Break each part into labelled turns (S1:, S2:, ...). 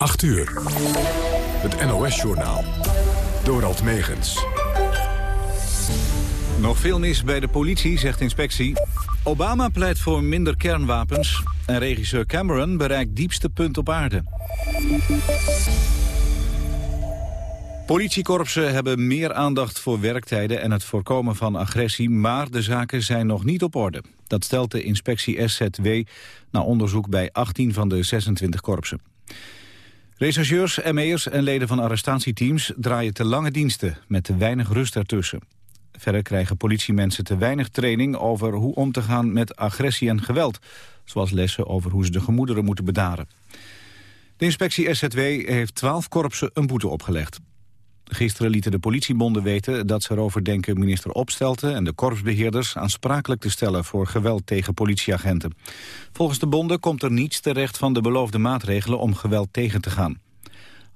S1: 8 uur. Het NOS-journaal. Dorald Megens.
S2: Nog veel mis bij de politie, zegt inspectie. Obama pleit voor minder kernwapens. En regisseur Cameron bereikt diepste punt op aarde. Politiekorpsen hebben meer aandacht voor werktijden en het voorkomen van agressie, maar de zaken zijn nog niet op orde. Dat stelt de inspectie SZW na onderzoek bij 18 van de 26 korpsen. Rechercheurs, ME'ers en leden van arrestatieteams draaien te lange diensten met te weinig rust ertussen. Verder krijgen politiemensen te weinig training over hoe om te gaan met agressie en geweld, zoals lessen over hoe ze de gemoederen moeten bedaren. De inspectie SZW heeft 12 korpsen een boete opgelegd. Gisteren lieten de politiebonden weten dat ze erover denken minister Opstelten en de korpsbeheerders aansprakelijk te stellen voor geweld tegen politieagenten. Volgens de bonden komt er niets terecht van de beloofde maatregelen om geweld tegen te gaan.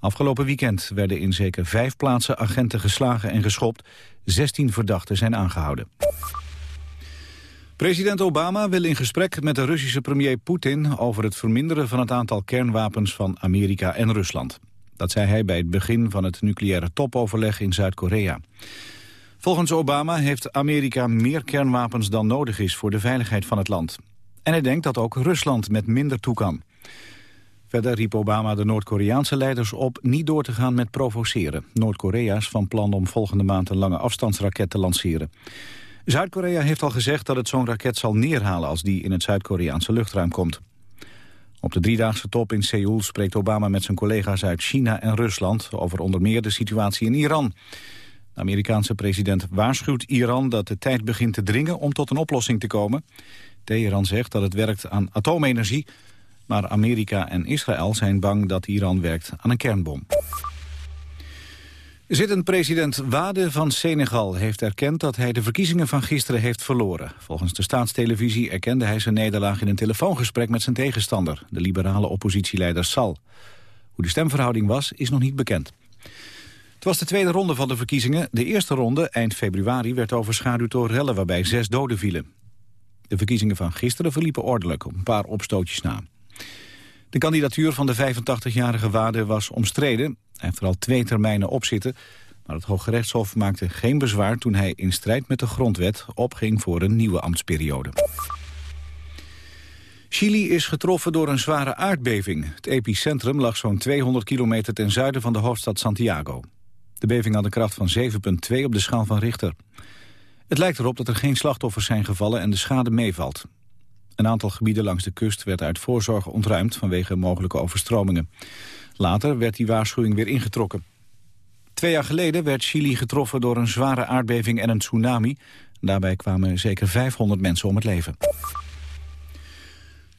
S2: Afgelopen weekend werden in zeker vijf plaatsen agenten geslagen en geschopt. 16 verdachten zijn aangehouden. President Obama wil in gesprek met de Russische premier Poetin... over het verminderen van het aantal kernwapens van Amerika en Rusland. Dat zei hij bij het begin van het nucleaire topoverleg in Zuid-Korea. Volgens Obama heeft Amerika meer kernwapens dan nodig is voor de veiligheid van het land. En hij denkt dat ook Rusland met minder toe kan. Verder riep Obama de Noord-Koreaanse leiders op niet door te gaan met provoceren. Noord-Korea is van plan om volgende maand een lange afstandsraket te lanceren. Zuid-Korea heeft al gezegd dat het zo'n raket zal neerhalen als die in het Zuid-Koreaanse luchtruim komt. Op de driedaagse top in Seoul spreekt Obama met zijn collega's uit China en Rusland over onder meer de situatie in Iran. De Amerikaanse president waarschuwt Iran dat de tijd begint te dringen om tot een oplossing te komen. Teheran zegt dat het werkt aan atoomenergie, maar Amerika en Israël zijn bang dat Iran werkt aan een kernbom. Zittend president Wade van Senegal heeft erkend dat hij de verkiezingen van gisteren heeft verloren. Volgens de staatstelevisie erkende hij zijn nederlaag in een telefoongesprek met zijn tegenstander, de liberale oppositieleider Sal. Hoe de stemverhouding was, is nog niet bekend. Het was de tweede ronde van de verkiezingen. De eerste ronde, eind februari, werd overschaduwd door rellen waarbij zes doden vielen. De verkiezingen van gisteren verliepen ordelijk, op een paar opstootjes na. De kandidatuur van de 85-jarige Wade was omstreden. Hij heeft er al twee termijnen op zitten. Maar het Hoge Rechtshof maakte geen bezwaar toen hij in strijd met de grondwet opging voor een nieuwe ambtsperiode. Chili is getroffen door een zware aardbeving. Het epicentrum lag zo'n 200 kilometer ten zuiden van de hoofdstad Santiago. De beving had een kracht van 7,2 op de schaal van Richter. Het lijkt erop dat er geen slachtoffers zijn gevallen en de schade meevalt. Een aantal gebieden langs de kust werd uit voorzorg ontruimd vanwege mogelijke overstromingen. Later werd die waarschuwing weer ingetrokken. Twee jaar geleden werd Chili getroffen door een zware aardbeving en een tsunami. Daarbij kwamen zeker 500 mensen om het leven.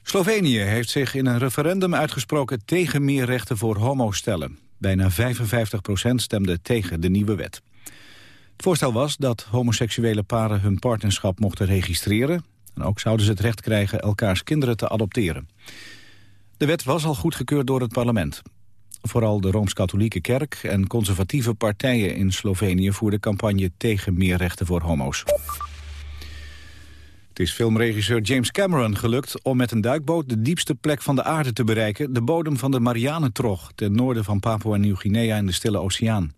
S2: Slovenië heeft zich in een referendum uitgesproken tegen meer rechten voor homostellen. Bijna 55% stemde tegen de nieuwe wet. Het voorstel was dat homoseksuele paren hun partnerschap mochten registreren... En ook zouden ze het recht krijgen elkaars kinderen te adopteren. De wet was al goedgekeurd door het parlement. Vooral de Rooms-Katholieke Kerk en conservatieve partijen in Slovenië voerden campagne tegen meer rechten voor homo's. Het is filmregisseur James Cameron gelukt om met een duikboot de diepste plek van de aarde te bereiken, de bodem van de Marianentrog, ten noorden van Papua Nieuw-Guinea in de Stille Oceaan.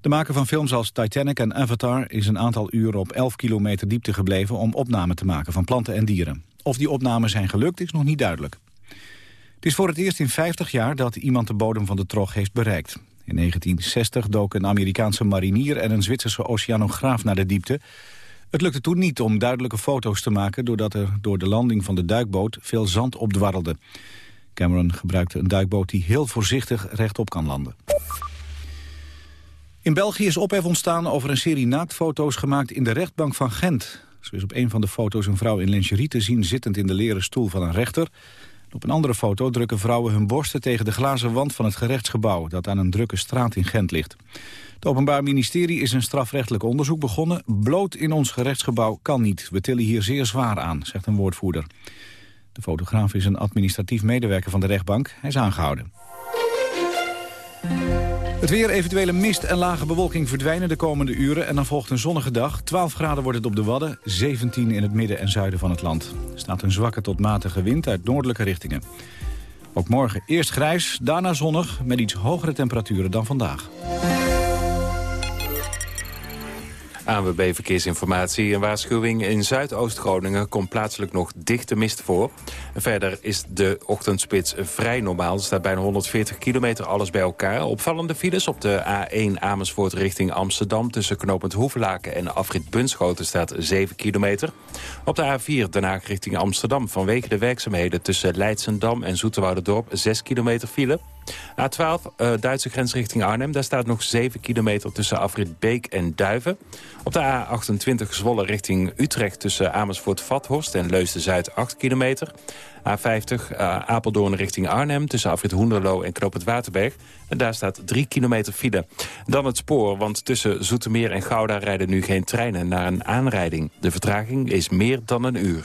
S2: De maker van films als Titanic en Avatar is een aantal uren op 11 kilometer diepte gebleven om opnamen te maken van planten en dieren. Of die opnamen zijn gelukt is nog niet duidelijk. Het is voor het eerst in 50 jaar dat iemand de bodem van de trog heeft bereikt. In 1960 doken een Amerikaanse marinier en een Zwitserse oceanograaf naar de diepte. Het lukte toen niet om duidelijke foto's te maken... doordat er door de landing van de duikboot veel zand opdwarrelde. Cameron gebruikte een duikboot die heel voorzichtig rechtop kan landen. In België is ophef ontstaan over een serie naaktfoto's gemaakt in de rechtbank van Gent. Zo is op een van de foto's een vrouw in lingerie te zien zittend in de leren stoel van een rechter. Op een andere foto drukken vrouwen hun borsten tegen de glazen wand van het gerechtsgebouw... dat aan een drukke straat in Gent ligt. Het Openbaar Ministerie is een strafrechtelijk onderzoek begonnen. Bloot in ons gerechtsgebouw kan niet. We tillen hier zeer zwaar aan, zegt een woordvoerder. De fotograaf is een administratief medewerker van de rechtbank. Hij is aangehouden. Het weer, eventuele mist en lage bewolking verdwijnen de komende uren... en dan volgt een zonnige dag. 12 graden wordt het op de Wadden, 17 in het midden en zuiden van het land. Er staat een zwakke tot matige wind uit noordelijke richtingen. Ook morgen eerst grijs, daarna zonnig, met iets hogere temperaturen dan vandaag.
S3: ANWB Verkeersinformatie. Een waarschuwing in Zuidoost-Groningen komt plaatselijk nog dichte mist voor. Verder is de ochtendspits vrij normaal. Er staat bijna 140 kilometer alles bij elkaar. Opvallende files op de A1 Amersfoort richting Amsterdam... tussen knooppunt Hoevelaken en afrit Bunschoten staat 7 kilometer. Op de A4 Den Haag richting Amsterdam vanwege de werkzaamheden... tussen Leidsendam en Zoeterwouderdorp 6 kilometer file... A12, uh, eh, Duitse grens richting Arnhem. Daar staat nog 7 kilometer tussen Afrit Beek en Duiven. Op de A28 Zwolle richting Utrecht tussen Amersfoort-Vathorst en Leusden-Zuid 8 kilometer. A50 uh, eh, Apeldoorn richting Arnhem tussen Afrit Hoenderloo en Knoop Waterberg. En daar staat 3 kilometer file. Dan het spoor, want tussen Zoetermeer en Gouda rijden nu geen treinen naar een aanrijding. De vertraging is meer dan een uur.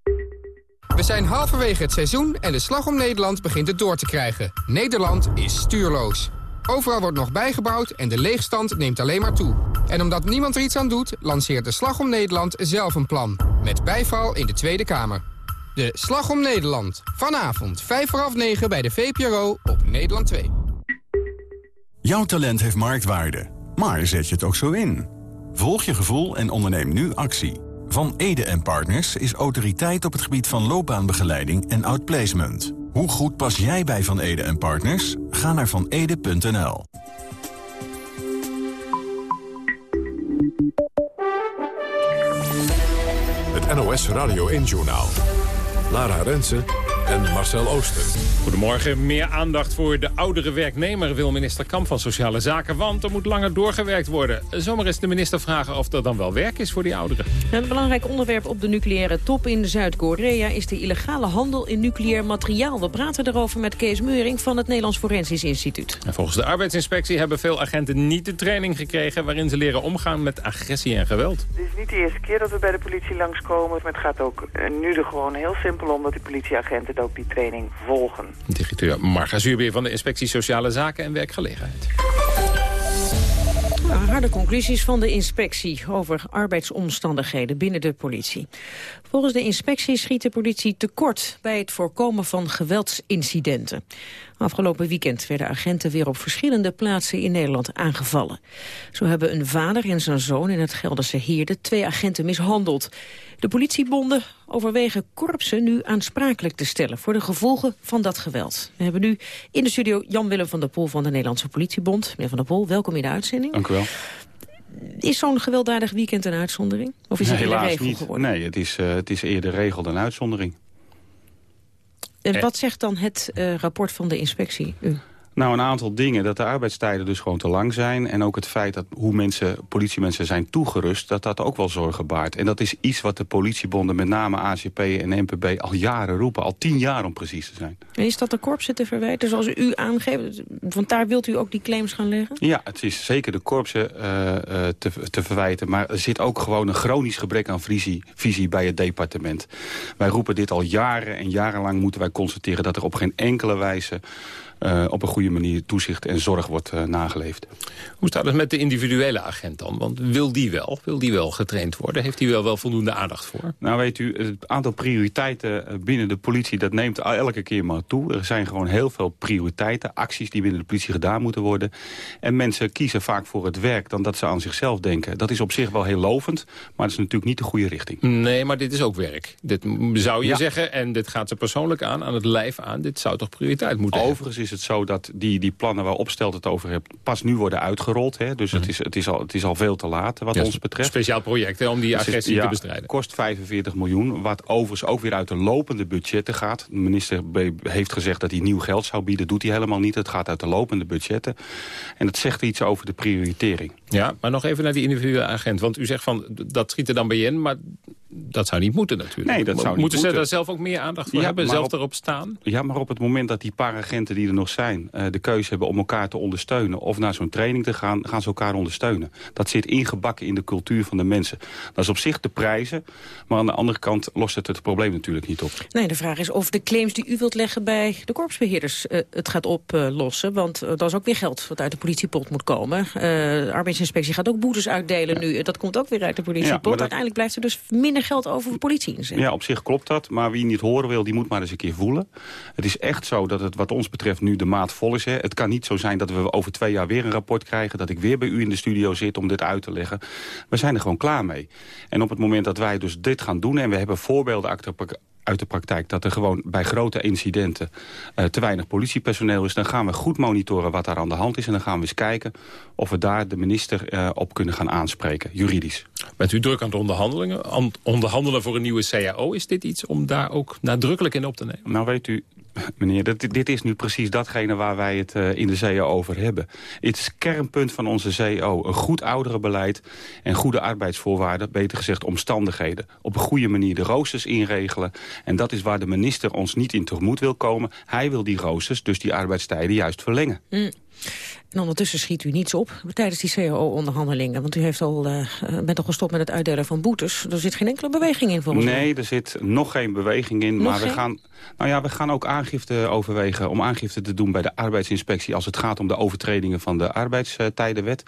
S4: We zijn halverwege het seizoen en de slag om Nederland begint het door te krijgen. Nederland is stuurloos. Overal wordt nog bijgebouwd en de leegstand neemt alleen maar toe. En omdat niemand er iets aan doet, lanceert de Slag om Nederland zelf een plan. Met bijval in de Tweede Kamer. De Slag om Nederland. Vanavond, 5 voor half 9 bij de VPRO op Nederland 2.
S5: Jouw talent heeft marktwaarde, maar zet je het ook zo in? Volg je gevoel en onderneem nu actie. Van Ede Partners is autoriteit op het gebied van loopbaanbegeleiding en outplacement. Hoe goed pas jij bij Van Ede Partners? Ga naar vanede.nl.
S1: Het NOS Radio 1 Journaal. Lara Rensen en Marcel Ooster.
S6: Goedemorgen. Meer aandacht voor de oudere werknemer wil minister Kamp van Sociale Zaken. Want er moet langer doorgewerkt worden. Zomaar is de minister vragen of er dan wel werk is voor die ouderen.
S7: Een belangrijk onderwerp op de nucleaire top in Zuid-Korea... is de illegale handel in nucleair materiaal. We praten erover met Kees Meuring van het Nederlands Forensisch Instituut.
S6: En volgens de arbeidsinspectie hebben veel agenten niet de training gekregen... waarin ze leren omgaan met agressie en geweld.
S8: Het is niet de eerste keer dat we bij de politie langskomen. Het gaat ook nu er gewoon heel simpel om dat die politieagenten ook die training volgen.
S6: Directeur Marga Zuurbeer van de Inspectie Sociale Zaken en Werkgelegenheid.
S7: Nou, harde conclusies van de inspectie over arbeidsomstandigheden binnen de politie. Volgens de inspectie schiet de politie tekort bij het voorkomen van geweldsincidenten. Afgelopen weekend werden agenten weer op verschillende plaatsen in Nederland aangevallen. Zo hebben een vader en zijn zoon in het Gelderse Heerde twee agenten mishandeld. De politiebonden overwegen korpsen nu aansprakelijk te stellen... voor de gevolgen van dat geweld. We hebben nu in de studio Jan-Willem van der Pol van de Nederlandse Politiebond. Meneer van der Pol, welkom in de uitzending.
S9: Dank u wel.
S7: Is zo'n gewelddadig weekend een uitzondering? Of is het nee, regel
S9: niet.
S7: geworden?
S9: Nee, het is, uh, het is eerder regel dan uitzondering.
S7: En wat zegt dan het uh, rapport van de inspectie u?
S9: Nou, een aantal dingen. Dat de arbeidstijden dus gewoon te lang zijn. En ook het feit dat hoe mensen, politiemensen zijn toegerust... dat dat ook wel zorgen baart. En dat is iets wat de politiebonden, met name ACP en NPB... al jaren roepen, al tien jaar om precies te zijn.
S7: En is dat de korpsen te verwijten, zoals u aangeeft? Want daar wilt u ook die claims gaan leggen?
S9: Ja, het is zeker de korpsen uh, uh, te, te verwijten. Maar er zit ook gewoon een chronisch gebrek aan visie, visie bij het departement. Wij roepen dit al jaren en jarenlang moeten wij constateren... dat er op geen enkele wijze uh, op een goede manier toezicht en zorg wordt uh, nageleefd.
S6: Hoe staat het met de individuele agent dan? Want wil die wel? Wil die wel getraind worden? Heeft hij wel, wel voldoende aandacht voor?
S9: Nou weet u, het aantal prioriteiten eh, binnen de politie... dat neemt elke keer maar toe. Er zijn gewoon heel veel prioriteiten, acties die binnen de politie gedaan moeten worden. En mensen kiezen vaak voor het werk dan dat ze aan zichzelf denken. Dat is op zich wel heel lovend, maar dat is natuurlijk niet de goede richting.
S6: Nee, maar dit is ook werk. Dit zou je ja. zeggen, en dit gaat ze persoonlijk aan, aan het lijf aan. Dit zou toch prioriteit moeten
S9: Overigens is is het zo dat die, die plannen waar Opstelt het over hebt... pas nu worden uitgerold. Hè? Dus het, is, het, is al, het is al veel te laat wat ja, ons betreft.
S6: Speciaal project hè, om die agressie
S9: ja,
S6: te bestrijden.
S9: kost 45 miljoen. Wat overigens ook weer uit de lopende budgetten gaat. De minister heeft gezegd dat hij nieuw geld zou bieden. doet hij helemaal niet. Het gaat uit de lopende budgetten. En dat zegt iets over de prioritering.
S6: Ja, maar nog even naar die individuele agent. Want u zegt van, dat schiet er dan bij in. Maar dat zou niet moeten natuurlijk.
S9: Nee, dat zou niet
S6: moeten ze
S9: moeten.
S6: daar zelf ook meer aandacht voor
S9: Ja,
S6: hebben? Zelf
S9: op-
S6: erop staan?
S9: Ja, maar op het moment dat die paar agenten die er nog zijn... eh, de keuze hebben om elkaar te ondersteunen... of naar zo'n training te gaan, gaan ze elkaar ondersteunen. Dat zit ingebakken in de cultuur van de mensen. Dat is op zich te prijzen, maar aan de andere kant lost het het probleem natuurlijk niet op.
S7: Nee, de vraag is of de claims die u wilt leggen bij de korpsbeheerders eh, het gaat oplossen. Want eh, dat is ook weer geld wat uit de politiepot moet komen. Eh, de arbeidsinspectie gaat ook boetes uitdelen nu. Dat komt ook weer uit de
S9: Ja,
S7: politiepot.
S9: dat-
S7: Uiteindelijk blijft er dus minder geld over voor politie inzet.
S9: Ja, op zich klopt dat. Maar wie niet horen wil, die moet maar eens een keer voelen. Het is echt zo dat het wat ons betreft nu de maat vol is. Hè. Het kan niet zo zijn dat we over twee jaar weer een rapport krijgen... dat ik weer bij u in de studio zit om dit uit te leggen. We zijn er gewoon klaar mee. En op het moment dat wij dus dit gaan doen... en we hebben voorbeelden uit de de praktijk... dat er gewoon bij grote incidenten eh, te weinig politiepersoneel is... dan gaan we goed monitoren wat daar aan de hand is... en dan gaan we eens kijken of we daar de minister eh, op kunnen gaan aanspreken, juridisch.
S6: Bent u druk aan het onderhandelingen, aan onderhandelen voor een nieuwe CAO? Is dit iets om daar ook nadrukkelijk in op te nemen?
S9: Nou weet u, meneer, dit, dit is nu precies datgene waar wij het eh, in de CEO over hebben. Het is kernpunt van onze CEO. Een goed ouderenbeleid en goede arbeidsvoorwaarden, beter gezegd omstandigheden. Op een goede manier de roosters inregelen. En dat is waar de minister ons niet in tegemoet wil komen. Hij wil die roosters, dus die arbeidstijden, juist verlengen.
S7: Mm. En ondertussen schiet u niets op tijdens die CAO-onderhandelingen. Want u heeft al, eh, bent al gestopt met het uitdelen van boetes. Er zit geen enkele beweging in volgens mij.
S9: Nee, er zit nog geen beweging in.
S7: Nog
S9: maar we gaan, nou ja, we gaan ook aangifte overwegen om aangifte te doen bij de arbeidsinspectie als het gaat om de overtredingen van de arbeidstijdenwet.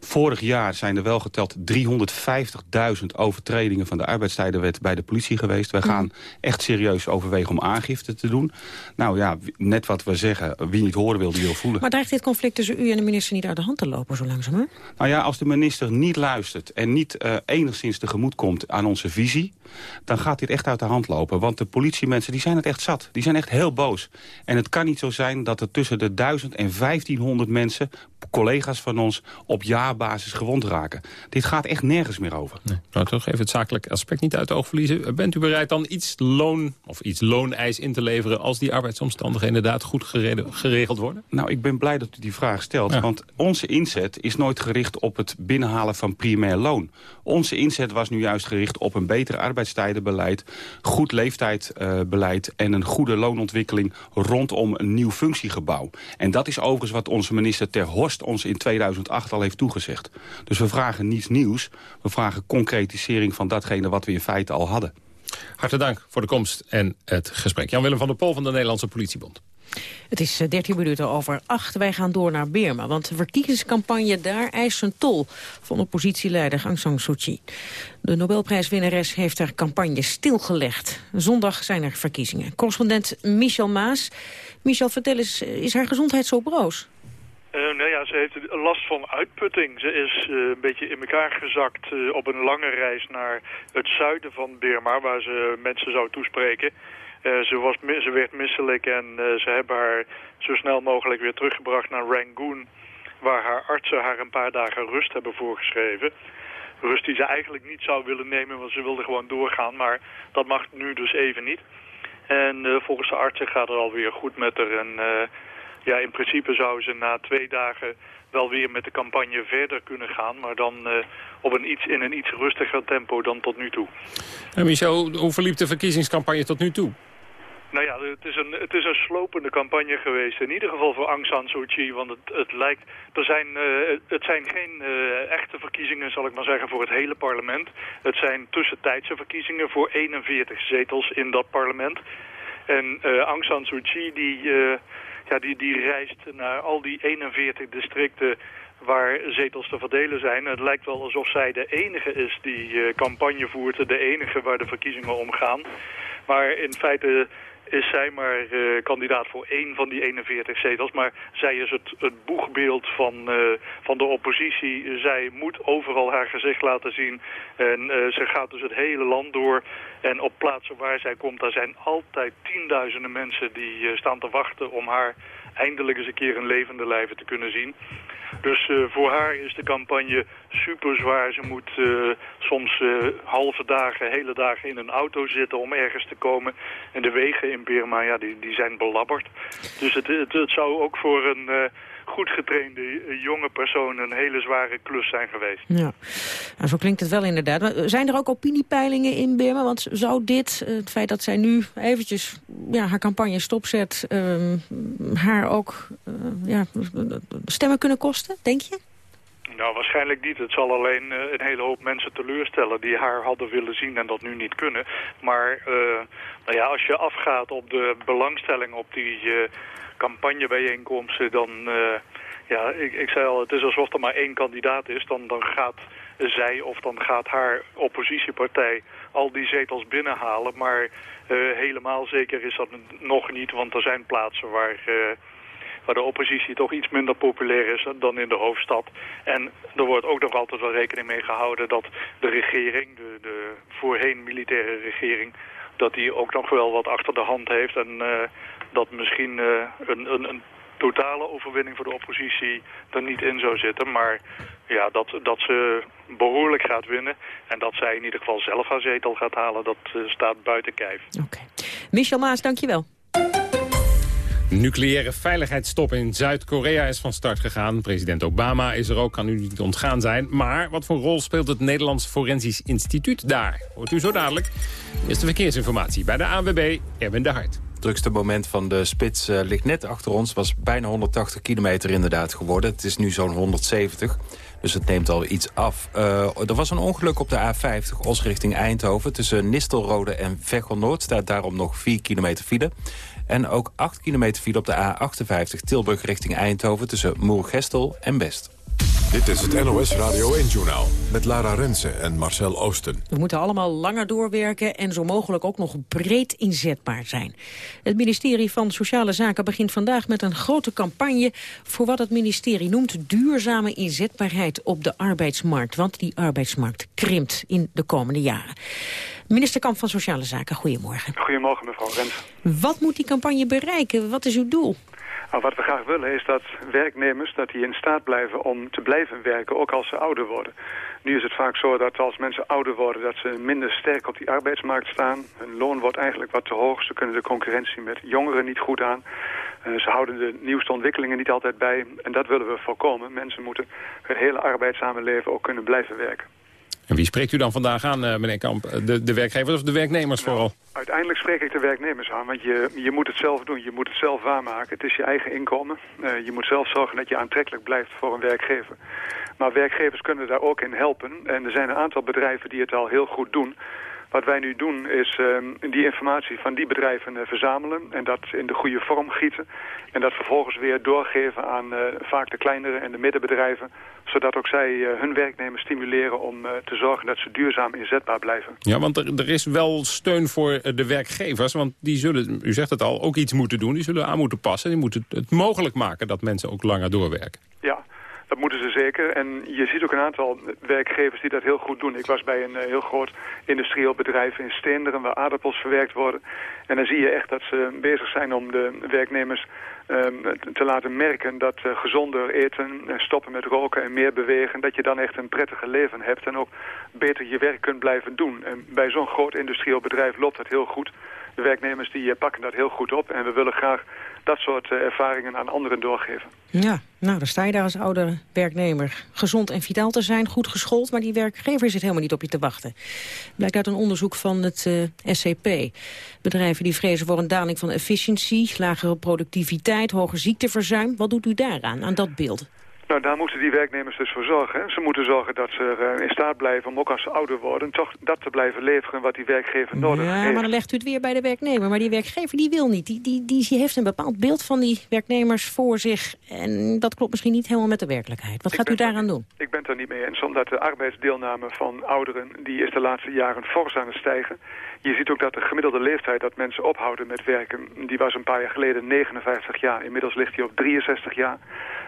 S9: Vorig jaar zijn er wel geteld 350.000 overtredingen van de arbeidstijdenwet bij de politie geweest. Wij gaan echt serieus overwegen om aangifte te doen. Nou ja, net wat we zeggen, wie niet horen wil, die wil voelen.
S7: Maar dreigt dit conflict tussen u en de minister niet uit de hand te lopen zo langzamer?
S9: Nou ja, als de minister niet luistert en niet eh, enigszins tegemoet komt aan onze visie... dan gaat dit echt uit de hand lopen. Want de politiemensen die zijn het echt zat. Die zijn echt heel boos. En het kan niet zo zijn dat er tussen de 1000 en 1500 mensen... collega's van ons op jaarbasis gewond raken. Dit gaat echt nergens meer over.
S6: Nou, toch even het zakelijke aspect niet uit het oog verliezen. Bent u bereid dan iets loon of iets looneis in te leveren... als die arbeidsomstandigheden inderdaad goed geregeld worden?
S9: Nou, ik ben blij dat u die vraag stelt. Want onze inzet is nooit gericht op het binnenhalen van primair loon. Onze inzet was nu juist gericht op een beter arbeidstijdenbeleid... goed leeftijdbeleid en een goede loonontwikkeling... rondom een nieuw functiegebouw. En dat is overigens wat onze minister Ter Horst ons in 2008 al heeft toegezegd. Dus we vragen niets nieuws. We vragen concretisering van datgene wat we in feite al hadden.
S6: Hartelijk dank voor de komst en het gesprek. Jan-Willem van der Pol van de Nederlandse Politiebond.
S7: Het is eh, 13 minuten over 8. Wij gaan door naar Birma, want de verkiezingscampagne daar eist een tol van oppositieleider Aung San Suu Kyi. De Nobelprijswinnares heeft haar campagne stilgelegd. Zondag zijn er verkiezingen. Correspondent Michel Maas. Michel, vertel eens, eh, is haar gezondheid zo broos?
S10: Eh, nou ja, ze heeft last van uitputting. Ze is eh, een beetje in elkaar gezakt eh, op een lange reis naar het zuiden van Birma, waar ze mensen zou toespreken. Ze, was, ze werd misselijk en ze hebben haar zo snel mogelijk weer teruggebracht naar Rangoon, waar haar artsen haar een paar dagen rust hebben voorgeschreven. Rust die ze eigenlijk niet zou willen nemen, want ze wilde gewoon doorgaan, maar dat mag nu dus even niet. En volgens de artsen gaat het alweer goed met haar en... ja, in principe zou ze na twee dagen wel weer met de campagne verder kunnen gaan. Maar dan eh, op een iets, in een iets rustiger tempo dan tot nu toe.
S6: En Michel, hoe verliep de verkiezingscampagne tot nu toe?
S10: Nou ja, het is, een, het is een slopende campagne geweest. In ieder geval voor Aung San Suu Kyi. Want het, het lijkt... Er zijn, eh, het zijn geen eh, echte verkiezingen, zal ik maar zeggen, voor het hele parlement. Het zijn tussentijdse verkiezingen voor 41 zetels in dat parlement. En eh, Aung San Suu Kyi die, ja, die, die reist naar al die 41 districten waar zetels te verdelen zijn. Het lijkt wel alsof zij de enige is die eh, campagne voert, de enige waar de verkiezingen om gaan. Maar in feite is zij maar eh, kandidaat voor één van die 41 zetels. Maar zij is het, het boegbeeld van, eh, van de oppositie. Zij moet overal haar gezicht laten zien. En eh, ze gaat dus het hele land door. En op plaatsen waar zij komt, daar zijn altijd tienduizenden mensen die staan te wachten om haar eindelijk eens een keer een levende lijven te kunnen zien. Dus eh, voor haar is de campagne super zwaar. Ze moet eh, soms eh, halve dagen, hele dagen in een auto zitten om ergens te komen. En de wegen in Birma, ja, die, die zijn belabberd. Dus het, het, het zou ook voor een goed getrainde eh, jonge personen een hele zware klus zijn geweest.
S7: Ja, nou, zo klinkt het wel inderdaad. Maar zijn er ook opiniepeilingen in Birma? Want zou dit, het feit dat zij nu eventjes ja, haar campagne stopzet... Uh, haar ook ja, stemmen kunnen kosten, denk je?
S10: Nou, waarschijnlijk niet. Het zal alleen uh, een hele hoop mensen teleurstellen die haar hadden willen zien en dat nu niet kunnen. Maar uh, nou ja, als je afgaat op de belangstelling op die uh, campagnebijeenkomsten, dan, ja, ik, ik zei al, het is alsof er maar één kandidaat is. Dan, dan gaat zij of dan gaat haar oppositiepartij al die zetels binnenhalen. Maar helemaal zeker is dat nog niet, want er zijn plaatsen waar waar de oppositie toch iets minder populair is dan in de hoofdstad. En er wordt ook nog altijd wel rekening mee gehouden dat de regering, de, de voorheen militaire regering, dat die ook nog wel wat achter de hand heeft. En dat misschien uh, een, een, een totale overwinning voor de oppositie er niet in zou zitten. Maar ja, dat, dat ze behoorlijk gaat winnen en dat zij in ieder geval zelf haar zetel gaat halen, dat uh, staat buiten kijf.
S7: Oké. Michel Maas, dankjewel.
S6: Nucleaire veiligheidstop in Zuid-Korea is van start gegaan. President Obama is er ook, kan u niet ontgaan zijn. Maar wat voor rol speelt het Nederlands Forensisch Instituut daar? Hoort u zo dadelijk. Eerste verkeersinformatie bij de ANWB, Erwin de Hart.
S3: Drukste moment van de spits uh, ligt net achter ons. was bijna 180 kilometer inderdaad geworden. Het is nu zo'n 170. Dus het neemt al iets af. Uh, er was een ongeluk op de A50, Os richting Eindhoven. Tussen Nistelrode en Veghel Noord staat daarom nog 4 kilometer file. En ook 8 kilometer file op de A58 Tilburg richting Eindhoven... tussen Moergestel en Best.
S1: Dit is het NOS Radio 1-journaal met Lara Rensen en Marcel Oosten.
S7: We moeten allemaal langer doorwerken en zo mogelijk ook nog breed inzetbaar zijn. Het ministerie van Sociale Zaken begint vandaag met een grote campagne... voor wat het ministerie noemt duurzame inzetbaarheid op de arbeidsmarkt. Want die arbeidsmarkt krimpt in de komende jaren. Minister Kamp van Sociale Zaken, goedemorgen.
S11: Goedemorgen, mevrouw Rens.
S7: Wat moet die campagne bereiken? Wat is uw doel?
S11: Nou, wat we graag willen is dat werknemers dat die in staat blijven om te blijven werken, ook als ze ouder worden. Nu is het vaak zo dat als mensen ouder worden, dat ze minder sterk op die arbeidsmarkt staan. Hun loon wordt eigenlijk wat te hoog. Ze kunnen de concurrentie met jongeren niet goed aan. Uh, ze houden de nieuwste ontwikkelingen niet altijd bij. En dat willen we voorkomen. Mensen moeten het hele arbeidszame leven ook kunnen blijven werken.
S6: En wie spreekt u dan vandaag aan, uh, meneer Kamp? De, de werkgevers of de werknemers vooral? Nou,
S11: uiteindelijk spreek ik de werknemers aan, want je, je moet het zelf doen. Je moet het zelf waarmaken. Het is je eigen inkomen. Uh, je moet zelf zorgen dat je aantrekkelijk blijft voor een werkgever. Maar werkgevers kunnen daar ook in helpen. En er zijn een aantal bedrijven die het al heel goed doen. Wat wij nu doen is uh, die informatie van die bedrijven uh, verzamelen en dat in de goede vorm gieten. En dat vervolgens weer doorgeven aan uh, vaak de kleinere en de middenbedrijven. Zodat ook zij hun werknemers stimuleren om te zorgen dat ze duurzaam inzetbaar blijven.
S6: Ja, want er, er, is wel steun voor de werkgevers. Want die zullen, u zegt het al, ook iets moeten doen. Die zullen aan moeten passen. Die moeten het mogelijk maken dat mensen ook langer doorwerken.
S11: Ja, dat moeten ze zeker. En je ziet ook een aantal werkgevers die dat heel goed doen. Ik was bij een eh, heel groot industrieel bedrijf in Steenderen waar aardappels verwerkt worden. En dan zie je echt dat ze bezig zijn om de werknemers um, te laten merken dat uh, gezonder eten, en stoppen met roken en meer bewegen, dat je dan echt een prettiger leven hebt en ook beter je werk kunt blijven doen. En bij zo'n groot industrieel bedrijf loopt dat heel goed. De werknemers die uh, pakken dat heel goed op en we willen graag dat soort uh, ervaringen aan anderen doorgeven.
S7: Ja, nou, dan sta je daar als oude werknemer. Gezond en vitaal te zijn, goed geschoold, maar die werkgever zit helemaal niet op je te wachten. Blijkt uit een onderzoek van het uh, SCP. Bedrijven die vrezen voor een daling van efficiëntie, lagere productiviteit, hoger ziekteverzuim. Wat doet u daaraan, aan dat beeld?
S11: Nou, daar moeten die werknemers dus voor zorgen. Ze moeten zorgen dat ze uh, in staat blijven om ook als ze ouder worden... toch dat te blijven leveren wat die werkgever nodig
S7: ja,
S11: heeft.
S7: Ja, maar dan legt u het weer bij de werknemer. Maar die werkgever die wil niet. Die, die, die heeft een bepaald beeld van die werknemers voor zich. En dat klopt misschien niet helemaal met de werkelijkheid. Wat gaat u daaraan doen?
S11: Ik ben het er niet mee eens, omdat de arbeidsdeelname van ouderen... die is de laatste jaren fors aan het stijgen. Je ziet ook dat de gemiddelde leeftijd dat mensen ophouden met werken... die was een paar jaar geleden 59 jaar. Inmiddels ligt die op 63 jaar.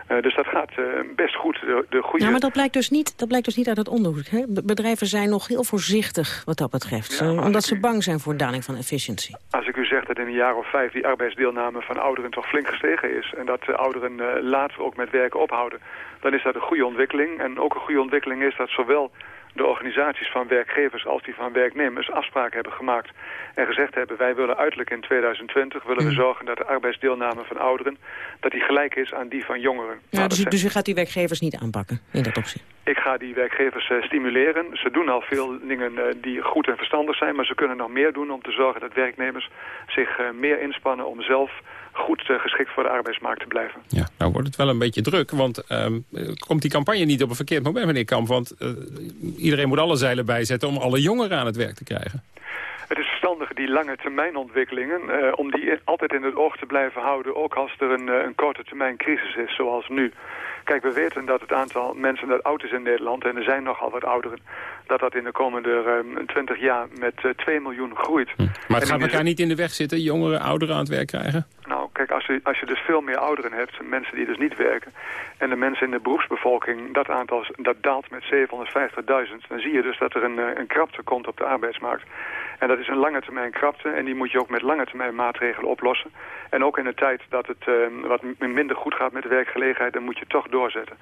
S11: Uh, dus dat gaat uh, best goed. De, de goede...
S7: Ja, maar dat blijkt dus niet, dat blijkt dus niet uit het onderzoek. Hè? Bedrijven zijn nog heel voorzichtig wat dat betreft. Ja, omdat ze bang zijn voor daling van efficiëntie.
S11: Als ik u zeg dat in een jaar of vijf die arbeidsdeelname van ouderen toch flink gestegen is... en dat de ouderen later ook met werken ophouden... dan is dat een goede ontwikkeling. En ook een goede ontwikkeling is dat zowel de organisaties van werkgevers als die van werknemers afspraken hebben gemaakt en gezegd hebben wij willen uiterlijk in 2020 willen we zorgen dat de arbeidsdeelname van ouderen dat die gelijk is aan die van jongeren.
S7: Ja,
S11: Nou,
S7: dus, dus u gaat die werkgevers niet aanpakken in dat opzicht?
S11: ik ga die werkgevers eh, stimuleren. Ze doen al veel dingen eh, die goed en verstandig zijn, maar ze kunnen nog meer doen om te zorgen dat werknemers zich eh, meer inspannen om zelf goed eh, geschikt voor de arbeidsmarkt te blijven.
S6: Ja, nou wordt het wel een beetje druk, want ehm, eh, komt die campagne niet op een verkeerd moment, meneer Kamp? Want eh, iedereen moet alle zeilen bijzetten om alle jongeren aan het werk te krijgen.
S11: Het is verstandig die lange termijn ontwikkelingen, eh, om die altijd in het oog te blijven houden, ook als er een, eh, een korte termijn crisis is, zoals nu. Kijk, we weten dat het aantal mensen dat oud is in Nederland, en er zijn nogal wat ouderen, dat dat in de komende eh, 20 jaar met eh, 2 miljoen groeit.
S6: Maar het
S11: En
S6: gaat elkaar niet in de weg zitten, jongeren, ouderen aan het werk krijgen?
S11: Nou, kijk, als je, als je dus veel meer ouderen hebt, mensen die dus niet werken... en de mensen in de beroepsbevolking, dat aantal dat daalt met 750.000... dan zie je dus dat er een, eh, een krapte komt op de arbeidsmarkt. En dat is een lange termijn krapte en die moet je ook met lange termijn maatregelen oplossen. En ook in de tijd dat het eh, wat minder goed gaat met de werkgelegenheid, dan moet je toch doorzetten.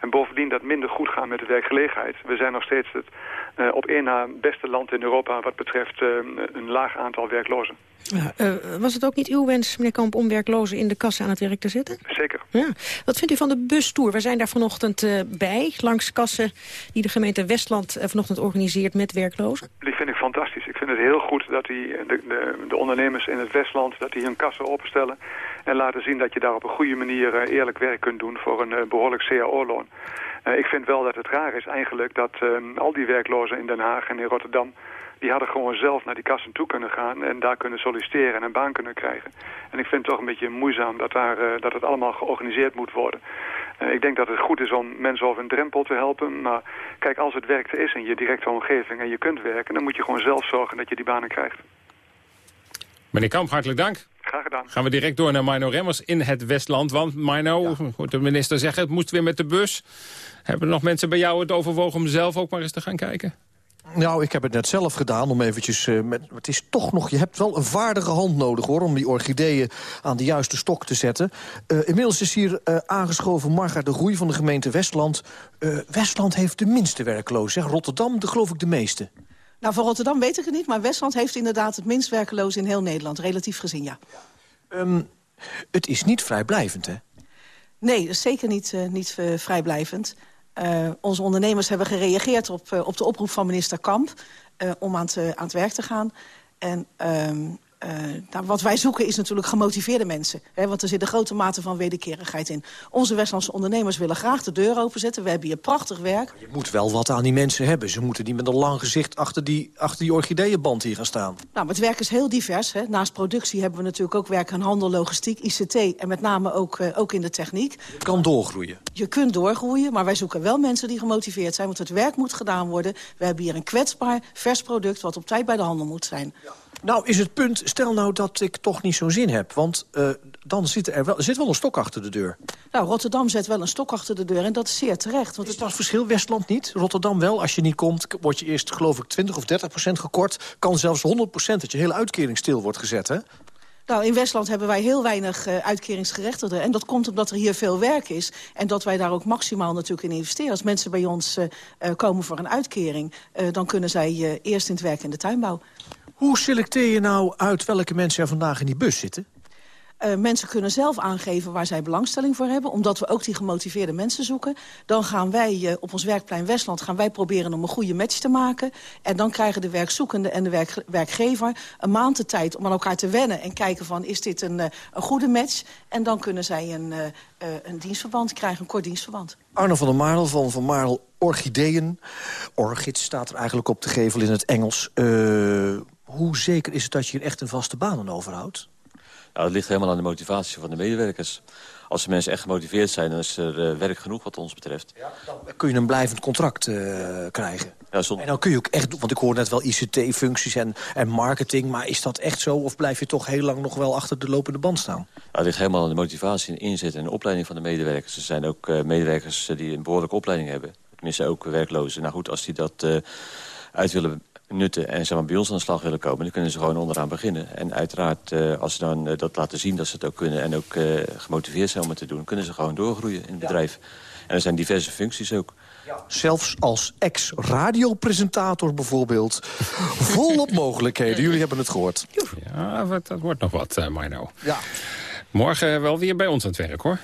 S11: En bovendien dat minder goed gaat met de werkgelegenheid. We zijn nog steeds het eh, op één na beste land in Europa wat betreft eh, een laag aantal werklozen.
S7: Ja, eh, was het ook niet uw wens, meneer Kamp, om werklozen in de kassen aan het werk te zetten?
S11: Zeker.
S7: Ja. Wat vindt u van de bustour? We zijn daar vanochtend eh, bij, langs kassen die de gemeente Westland eh, vanochtend organiseert met werklozen.
S11: Die vind ik fantastisch. Ik vind het heel goed dat die, de, de, de ondernemers in het Westland dat die hun kassen openstellen en laten zien dat je daar op een goede manier eerlijk werk kunt doen voor een eh, behoorlijk cao-loon. Ik vind wel dat het raar is eigenlijk dat eh, al die werklozen in Den Haag en in Rotterdam die hadden gewoon zelf naar die kassen toe kunnen gaan en daar kunnen solliciteren en een baan kunnen krijgen. En ik vind het toch een beetje moeizaam dat, daar, eh, dat het allemaal georganiseerd moet worden. Eh, ik denk dat het goed is om mensen over een drempel te helpen. Maar kijk, als het werk er is in je directe omgeving en je kunt werken... dan moet je gewoon zelf zorgen dat je die banen krijgt.
S6: Meneer Kamp, hartelijk dank.
S11: Graag gedaan.
S6: Gaan we direct door naar Mino Remmers in het Westland. Want Mino, hoort de minister zeggen, het moest weer met de bus. Hebben er nog mensen bij jou het overwogen om zelf ook maar eens te gaan kijken?
S12: Nou, ik heb het net zelf gedaan om eventjes... eh, met, het is toch nog, je hebt wel een vaardige hand nodig, hoor... om die orchideeën aan de juiste stok te zetten. Eh, inmiddels is hier eh, aangeschoven Marga de Groei van de gemeente Westland. Westland heeft de minste werklozen, zeg. Rotterdam, de, geloof ik, de meeste.
S13: Nou, voor Rotterdam weet ik het niet, maar Westland heeft inderdaad het minst werkeloos in heel Nederland, relatief gezien, ja.
S12: Ehm, het is niet vrijblijvend, hè?
S13: Nee, dat is zeker niet, niet vrijblijvend. Eh, onze ondernemers hebben gereageerd op, eh, op de oproep van minister Kamp... eh, om aan het, aan het werk te gaan. En ehm, eh, nou, wat wij zoeken is natuurlijk gemotiveerde mensen. Hè, want er zit een grote mate van wederkerigheid in. Onze Westlandse ondernemers willen graag de deur openzetten. We hebben hier prachtig werk.
S12: Je moet wel wat aan die mensen hebben. Ze moeten niet met een lang gezicht achter die, achter die orchideeënband hier gaan staan.
S13: Nou, het werk is heel divers. Hè. Naast productie hebben we natuurlijk ook werk aan handel, logistiek, ICT... en met name ook, eh, ook in de techniek.
S12: Je kan doorgroeien.
S13: Je kunt doorgroeien, maar wij zoeken wel mensen die gemotiveerd zijn... want het werk moet gedaan worden. We hebben hier een kwetsbaar, vers product... wat op tijd bij de handel moet zijn.
S12: Nou is het punt, stel nou dat ik toch niet zo'n zin heb. Want eh, dan zit er, wel, zit wel een stok achter de deur.
S13: Nou, Rotterdam zet wel een stok achter de deur en dat is zeer terecht. Want
S12: Is dat verschil Westland niet? Rotterdam wel. Als je niet komt, word je eerst geloof ik 20 of 30 procent gekort. Kan zelfs 100 procent dat je hele uitkering stil wordt gezet, hè?
S13: Nou, in Westland hebben wij heel weinig uh, uitkeringsgerechtigden. En dat komt omdat er hier veel werk is. En dat wij daar ook maximaal natuurlijk in investeren. Als mensen bij ons uh, komen voor een uitkering... dan kunnen zij eerst in het werk in de tuinbouw.
S12: Hoe selecteer je nou uit welke mensen er vandaag in die bus zitten?
S13: Uh, mensen kunnen zelf aangeven waar zij belangstelling voor hebben. Omdat we ook die gemotiveerde mensen zoeken. Dan gaan wij uh, op ons werkplein Westland gaan wij proberen om een goede match te maken. En dan krijgen de werkzoekende en de werk, werkgever een maand de tijd om aan elkaar te wennen. En kijken van is dit een, uh, een goede match. En dan kunnen zij een, een dienstverband krijgen, een kort dienstverband.
S12: Arno van der Marel van Van Marel Orchideeën. Orchids staat er eigenlijk op de gevel in het Engels. Hoe zeker is het dat je hier echt een vaste baan aan overhoudt?
S14: Nou, het ligt helemaal aan de motivatie van de medewerkers. Als de mensen echt gemotiveerd zijn, dan is er uh, werk genoeg wat ons betreft.
S12: Ja, dan kun je een blijvend contract uh, krijgen.
S14: Ja, zonder...
S12: En dan kun je ook echt, want ik hoor net wel ICT-functies en, en marketing... maar is dat echt zo of blijf je toch heel lang nog wel achter de lopende band staan?
S14: Nou, het ligt helemaal aan de motivatie en inzet en de opleiding van de medewerkers. Er zijn ook uh, medewerkers die een behoorlijke opleiding hebben. Tenminste ook werklozen. Nou goed, als die dat uit willen nutten en zeg maar, bij ons aan de slag willen komen... dan kunnen ze gewoon onderaan beginnen. En uiteraard, als ze dan dat laten zien dat ze het ook kunnen... en ook gemotiveerd zijn om het te doen... kunnen ze gewoon doorgroeien in het bedrijf. En er zijn diverse functies ook.
S12: Zelfs als ex-radiopresentator bijvoorbeeld. Volop mogelijkheden. Jullie hebben het gehoord.
S6: Ja, dat wordt nog wat, uh, Marno.
S12: Ja.
S6: Morgen wel weer bij ons aan het werk, hoor.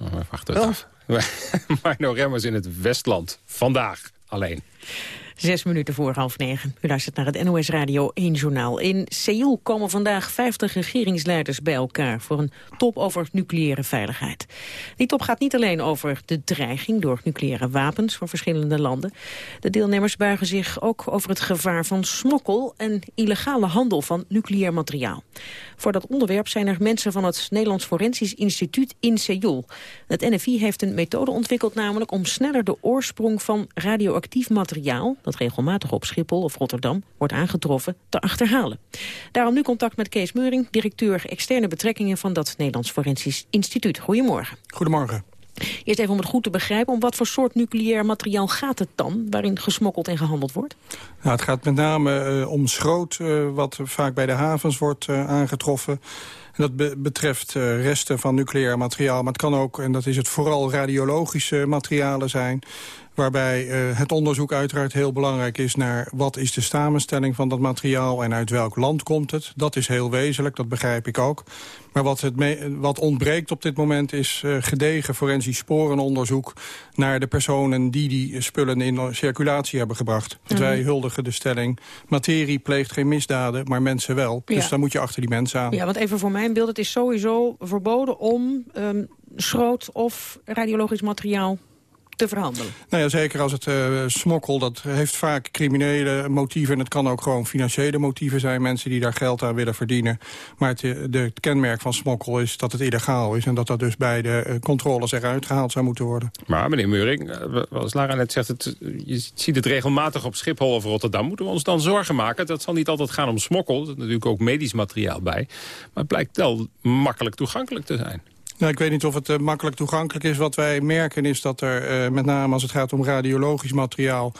S6: Oh, wacht het af. Marno Remmers in het Westland. Vandaag alleen.
S7: Zes minuten voor half negen. U luistert naar het NOS Radio 1 Journaal. In Seoul komen vandaag 50 regeringsleiders bij elkaar... voor een top over nucleaire veiligheid. Die top gaat niet alleen over de dreiging door nucleaire wapens... voor verschillende landen. De deelnemers buigen zich ook over het gevaar van smokkel... en illegale handel van nucleair materiaal. Voor dat onderwerp zijn er mensen van het Nederlands Forensisch Instituut in Seoul. Het NFI heeft een methode ontwikkeld namelijk om sneller de oorsprong van radioactief materiaal dat regelmatig op Schiphol of Rotterdam wordt aangetroffen, te achterhalen. Daarom nu contact met Kees Meuring, directeur externe betrekkingen van dat Nederlands Forensisch Instituut. Goedemorgen.
S15: Goedemorgen.
S7: Eerst even om het goed te begrijpen, om wat voor soort nucleair materiaal gaat het dan... waarin gesmokkeld en gehandeld wordt?
S15: Nou, het gaat met name uh, om schroot, uh, wat vaak bij de havens wordt uh, aangetroffen. En dat be betreft resten van nucleair materiaal. Maar het kan ook, en dat is het vooral radiologische materialen zijn waarbij uh, het onderzoek uiteraard heel belangrijk is... naar wat is de samenstelling van dat materiaal en uit welk land komt het. Dat is heel wezenlijk, dat begrijp ik ook. Maar wat, het wat ontbreekt op dit moment is uh, gedegen forensisch sporenonderzoek... naar de personen die die spullen in circulatie hebben gebracht. Want wij huldigen de stelling, materie pleegt geen misdaden, maar mensen wel. Dus dan moet je achter die mensen aan.
S7: Ja, want even voor mijn beeld, het is sowieso verboden om um, schroot of radiologisch materiaal te verhandelen.
S15: Nou ja, zeker als het uh, smokkel, dat heeft vaak criminele motieven... en het kan ook gewoon financiële motieven zijn. Mensen die daar geld aan willen verdienen. Maar het, eh, de, het kenmerk van smokkel is dat het illegaal is... en dat dat dus bij de uh, controles eruit gehaald zou moeten worden.
S6: Maar meneer Meuring, als Lara net zegt... Het, je ziet het regelmatig op Schiphol of Rotterdam... moeten we ons dan zorgen maken. Dat zal niet altijd gaan om smokkel. Er is natuurlijk ook medisch materiaal bij. Maar het blijkt wel makkelijk toegankelijk te zijn.
S15: Nou, ik weet niet of het uh, makkelijk toegankelijk is. Wat wij merken is dat er, uh, met name als het gaat om radiologisch materiaal...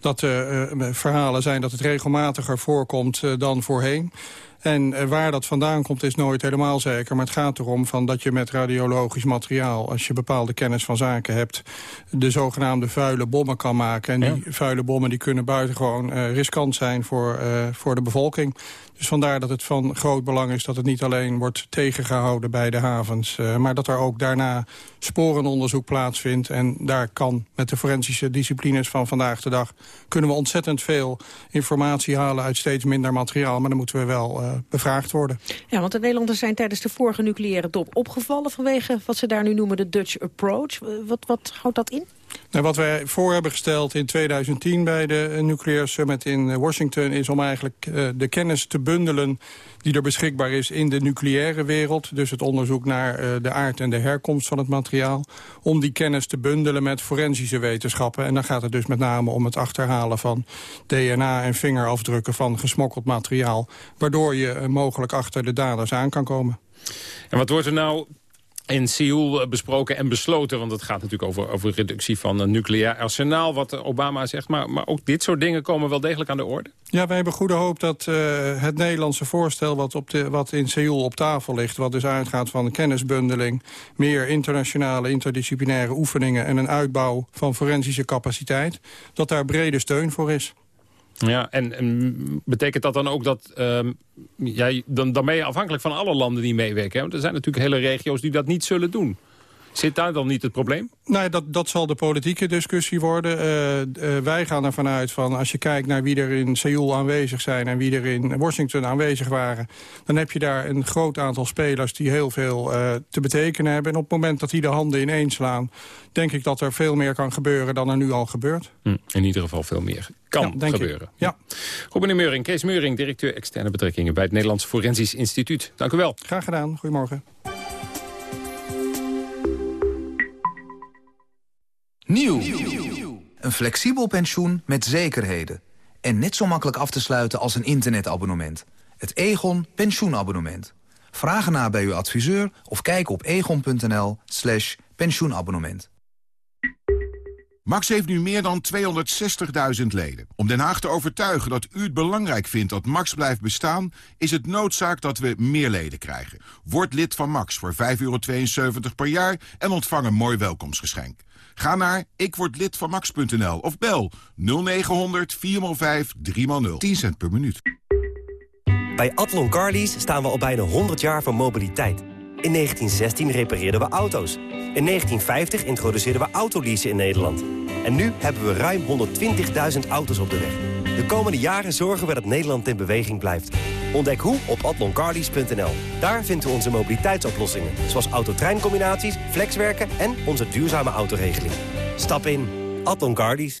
S15: dat er uh, verhalen zijn dat het regelmatiger voorkomt dan voorheen. En waar dat vandaan komt is nooit helemaal zeker. Maar het gaat erom van dat je met radiologisch materiaal... als je bepaalde kennis van zaken hebt... de zogenaamde vuile bommen kan maken. En die vuile bommen die kunnen buitengewoon uh, riskant zijn voor, uh, voor de bevolking. Dus vandaar dat het van groot belang is dat het niet alleen wordt tegengehouden bij de havens... Uh, maar dat er ook daarna sporenonderzoek plaatsvindt. En daar kan met de forensische disciplines van vandaag de dag... kunnen we ontzettend veel informatie halen uit steeds minder materiaal. Maar dan moeten we wel bevraagd worden.
S7: Ja, want de Nederlanders zijn tijdens de vorige nucleaire top opgevallen... vanwege wat ze daar nu noemen de Dutch Approach. Wat, wat houdt dat in?
S15: Nou, wat wij voor hebben gesteld in 2010 bij de Nuclear Summit in Washington... is om eigenlijk uh, de kennis te bundelen die er beschikbaar is in de nucleaire wereld. Dus het onderzoek naar de aard en de herkomst van het materiaal. Om die kennis te bundelen met forensische wetenschappen. En dan gaat het dus met name om het achterhalen van DNA en vingerafdrukken van gesmokkeld materiaal. Waardoor je mogelijk achter de daders aan kan komen.
S6: En wat wordt er nou in Seoul besproken en besloten. Want het gaat natuurlijk over, over reductie van een nucleair arsenaal, wat Obama zegt. Maar, maar ook dit soort dingen komen wel degelijk aan de orde.
S15: Ja, wij hebben goede hoop dat het Nederlandse voorstel wat, op de, wat in Seoul op tafel ligt... wat dus uitgaat van kennisbundeling, meer internationale interdisciplinaire oefeningen... en een uitbouw van forensische capaciteit, dat daar brede steun voor is.
S6: Ja, en, en, betekent dat dan ook dat... Uh, ja, dan, dan ben je afhankelijk van alle landen die meewerken. Hè? Want er zijn natuurlijk hele regio's die dat niet zullen doen. Zit daar dan niet het probleem?
S15: Nee, dat, dat zal de politieke discussie worden. Uh, uh, wij gaan ervan uit van als je kijkt naar wie er in Seoul aanwezig zijn... en wie er in Washington aanwezig waren... dan heb je daar een groot aantal spelers die heel veel uh, te betekenen hebben. En op het moment dat die de handen ineens slaan... denk ik dat er veel meer kan gebeuren dan er nu al gebeurt.
S6: Hm, in ieder geval veel meer kan
S15: ja,
S6: gebeuren.
S15: Je. Ja.
S6: Goed, meneer Meuring. Kees Meuring, directeur externe betrekkingen... bij het Nederlands Forensisch Instituut. Dank u wel.
S15: Graag gedaan. Goedemorgen.
S16: Nieuw. Een flexibel pensioen met zekerheden. En net zo makkelijk af te sluiten als een internetabonnement. Het Egon pensioenabonnement. Vraag ernaar bij uw adviseur of kijk op egon.nl slash pensioenabonnement.
S17: Max heeft nu meer dan 260.000 leden. Om Den Haag te overtuigen dat u het belangrijk vindt dat Max blijft bestaan... is het noodzaak dat we meer leden krijgen. Word lid van Max voor 5,72 euro per jaar en ontvang een mooi welkomstgeschenk. Ga naar ikwordlidvanmax.nl of bel 0900 405 3x0. 10 cent per minuut.
S18: Bij Atlon Carlies staan we al bijna 100 jaar van mobiliteit. In 1916 repareerden we auto's. In 1950 introduceerden we autoleasen in Nederland. En nu hebben we ruim 120.000 auto's op de weg. De komende jaren zorgen we dat Nederland in beweging blijft. Ontdek hoe op atloncarlies.nl. Daar vinden we onze mobiliteitsoplossingen. Zoals autotreincombinaties, flexwerken en onze duurzame autoregeling. Stap in. Atlon Carlies.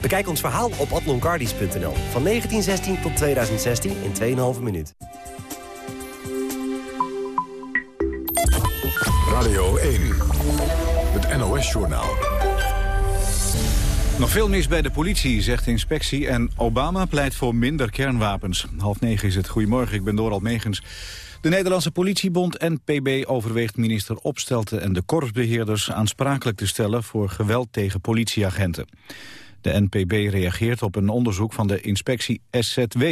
S18: Bekijk ons verhaal op atloncardies.nl. Van 1916 tot 2016 in 2,5 minuut.
S1: Radio 1, het NOS-journaal.
S2: Nog veel mis bij de politie, zegt de inspectie. En Obama pleit voor minder kernwapens. Half negen is het. Goedemorgen, ik ben Doral Megens. De Nederlandse politiebond en PB overweegt minister Opstelten... en de korpsbeheerders aansprakelijk te stellen... voor geweld tegen politieagenten. De NPB reageert op een onderzoek van de inspectie SZW.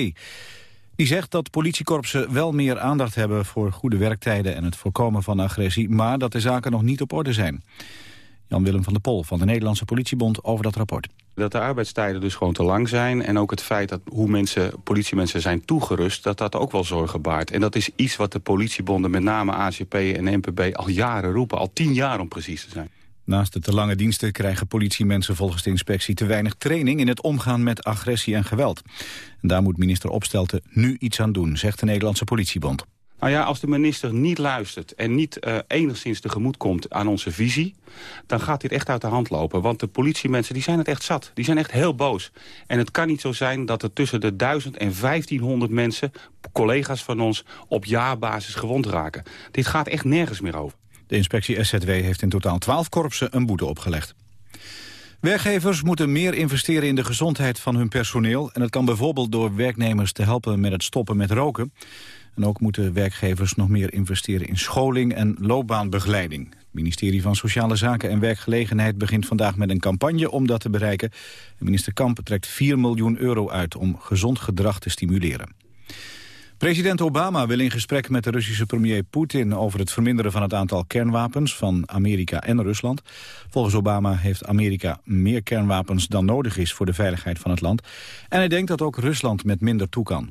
S2: Die zegt dat politiekorpsen wel meer aandacht hebben voor goede werktijden en het voorkomen van agressie, maar dat de zaken nog niet op orde zijn. Jan-Willem van der Pol van de Nederlandse politiebond over dat rapport.
S9: Dat de arbeidstijden dus gewoon te lang zijn. En ook het feit dat hoe mensen, politiemensen zijn toegerust... dat dat ook wel zorgen baart. En dat is iets wat de politiebonden, met name ACP en NPB... al jaren roepen, al tien jaar om precies te zijn.
S2: Naast de te lange diensten krijgen politiemensen volgens de inspectie te weinig training in het omgaan met agressie en geweld. En daar moet minister Opstelten nu iets aan doen, zegt de Nederlandse politiebond.
S9: Nou ja, als de minister niet luistert en niet uh, enigszins tegemoet komt aan onze visie... dan gaat dit echt uit de hand lopen. Want de politiemensen die zijn het echt zat. Die zijn echt heel boos. En het kan niet zo zijn dat er tussen de 1000 en 1500 mensen... collega's van ons op jaarbasis gewond raken. Dit gaat echt nergens meer over.
S2: De inspectie SZW heeft in totaal 12 korpsen een boete opgelegd. Werkgevers moeten meer investeren in de gezondheid van hun personeel. En dat kan bijvoorbeeld door werknemers te helpen met het stoppen met roken. En ook moeten werkgevers nog meer investeren in scholing en loopbaanbegeleiding. Het ministerie van Sociale Zaken en Werkgelegenheid begint vandaag met een campagne om dat te bereiken. minister Kamp trekt 4 miljoen euro uit om gezond gedrag te stimuleren. President Obama wil in gesprek met de Russische premier Poetin over het verminderen van het aantal kernwapens van Amerika en Rusland. Volgens Obama heeft Amerika meer kernwapens dan nodig is voor de veiligheid van het land. En hij denkt dat ook Rusland met minder toe kan.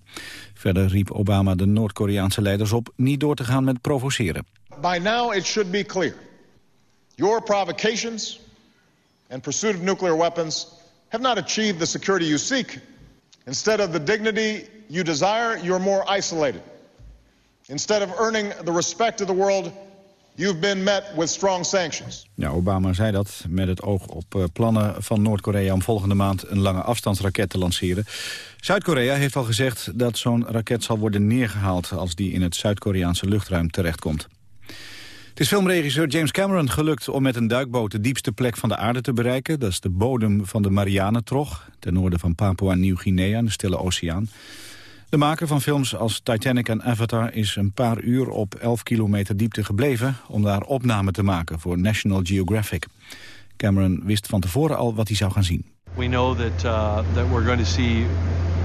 S2: Verder riep Obama de Noord-Koreaanse leiders op niet door te gaan met provoceren.
S19: By now it should be clear. Your provocations and pursuit of nuclear weapons have not achieved the security you seek. Instead of the dignity you desire, you're more isolated. Instead of earning the respect of the world, you've been met with strong sanctions.
S2: Ja, Obama zei dat met het oog op uh, plannen van Noord-Korea... om volgende maand een lange afstandsraket te lanceren. Zuid-Korea heeft al gezegd dat zo'n raket zal worden neergehaald... als die in het Zuid-Koreaanse luchtruim terechtkomt. Het is filmregisseur James Cameron gelukt om met een duikboot de diepste plek van de aarde te bereiken. Dat is de bodem van de Marianentrog, ten noorden van Papua Nieuw-Guinea, de Stille Oceaan. De maker van films als Titanic en Avatar is een paar uur op 11 kilometer diepte gebleven om daar opname te maken voor National Geographic. Cameron wist van tevoren al wat hij zou gaan zien.
S20: We know that uh, that we're going to see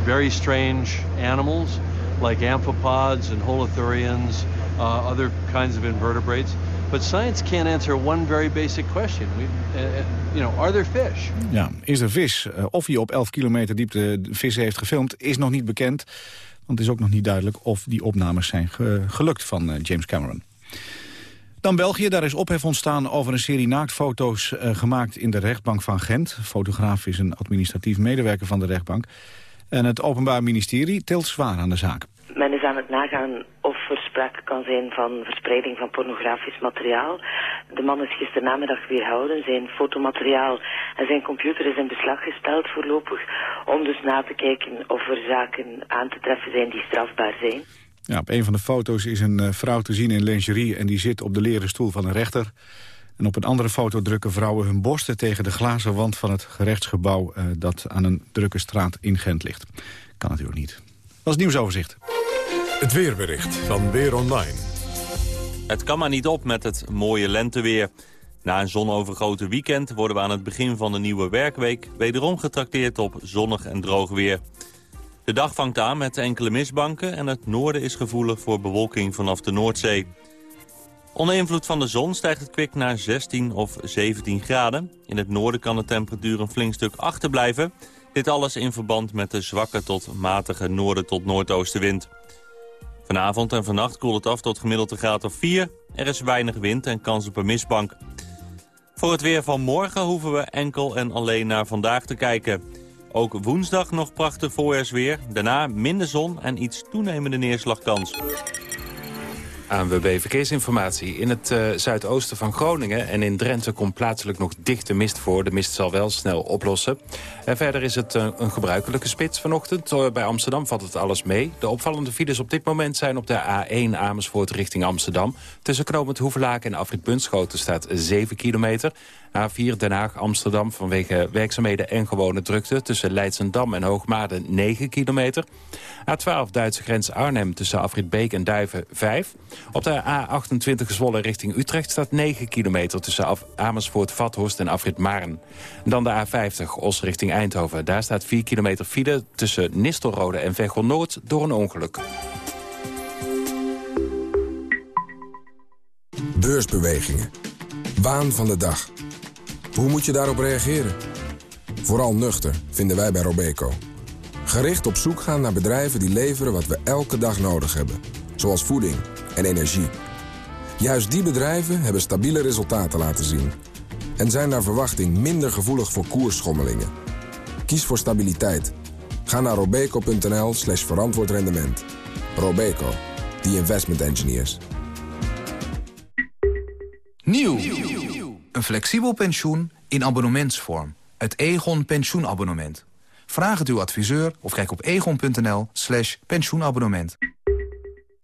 S20: very strange animals like amphipods and holothurians, uh, other kinds of invertebrates. But science can't answer one very basic question. We, uh, uh you know, are there fish?
S2: Ja, is er vis? Of hij op 11 kilometer diepte vissen heeft gefilmd, is nog niet bekend. Want het is ook nog niet duidelijk of die opnames zijn ge gelukt van uh, James Cameron. Dan België, daar is ophef ontstaan over een serie naaktfoto's uh, gemaakt in de rechtbank van Gent. fotograaf is een administratief medewerker van de rechtbank. En het Openbaar Ministerie tilt zwaar aan de zaak.
S21: Men is aan het nagaan
S22: voor sprake kan zijn van verspreiding van pornografisch materiaal. De man is gisteren namiddag weerhouden. Zijn fotomateriaal en zijn computer is in beslag gesteld voorlopig. Om dus na te kijken of er zaken aan te treffen zijn die strafbaar zijn.
S2: Ja, op een van de foto's is een eh, vrouw te zien in lingerie... en die zit op de leren stoel van een rechter. En op een andere foto drukken vrouwen hun borsten tegen de glazen wand van het gerechtsgebouw... Uh, dat aan een drukke straat in Gent ligt. Kan natuurlijk niet. Dat was het nieuwsoverzicht.
S1: Het weerbericht van Weer Online.
S23: Het kan maar niet op met het mooie lenteweer. Na een zonovergoten weekend worden we aan het begin van de nieuwe werkweek... wederom getrakteerd op zonnig en droog weer. De dag vangt aan met enkele mistbanken... en het noorden is gevoelig voor bewolking vanaf de Noordzee. Onder invloed van de zon stijgt het kwik naar 16 of 17 graden. In het noorden kan de temperatuur een flink stuk achterblijven. Dit alles in verband met de zwakke tot matige noorden tot noordoostenwind. Vanavond en vannacht koelt het af tot gemiddeld een graad of 4. Er is weinig wind en kans op een mistbank. Voor het weer van morgen hoeven we enkel en alleen naar vandaag te kijken. Ook woensdag nog prachtig voorjaarsweer. Daarna minder zon en iets toenemende neerslagkans.
S3: ANWB Verkeersinformatie. In het uh, zuidoosten van Groningen en in Drenthe komt plaatselijk nog dichte mist voor. De mist zal wel snel oplossen. En verder is het uh, een gebruikelijke spits vanochtend. Uh, bij Amsterdam valt het alles mee. De opvallende files op dit moment zijn op de A1 Amersfoort richting Amsterdam. Tussen Knopend Hoevelaak en Afrit Bunschoten staat 7 kilometer. A4 Den Haag-Amsterdam vanwege werkzaamheden en gewone drukte... tussen Leidsendam en Hoogmade 9 kilometer. A12 Duitse grens Arnhem tussen Afrit Beek en Duiven 5. Op de A28 Zwolle richting Utrecht staat 9 kilometer... tussen Amersfoort, Vathorst en Afrit Maren. Dan de A50 Os richting Eindhoven. Daar staat 4 kilometer file tussen Nistelrode en Veghel Noord door een ongeluk.
S24: Beursbewegingen. Waan van de dag. Hoe moet je daarop reageren? Vooral nuchter, vinden wij bij Robeco. Gericht op zoek gaan naar bedrijven die leveren wat we elke dag nodig hebben. Zoals voeding en energie. Juist die bedrijven hebben stabiele resultaten laten zien. En zijn naar verwachting minder gevoelig voor koersschommelingen. Kies voor stabiliteit. Ga naar robeco.nl slash verantwoord rendement. Robeco, the investment engineers.
S16: Nieuw. Een flexibel pensioen in abonnementsvorm. Het Egon pensioenabonnement. Vraag het uw adviseur of kijk op egon.nl slash pensioenabonnement.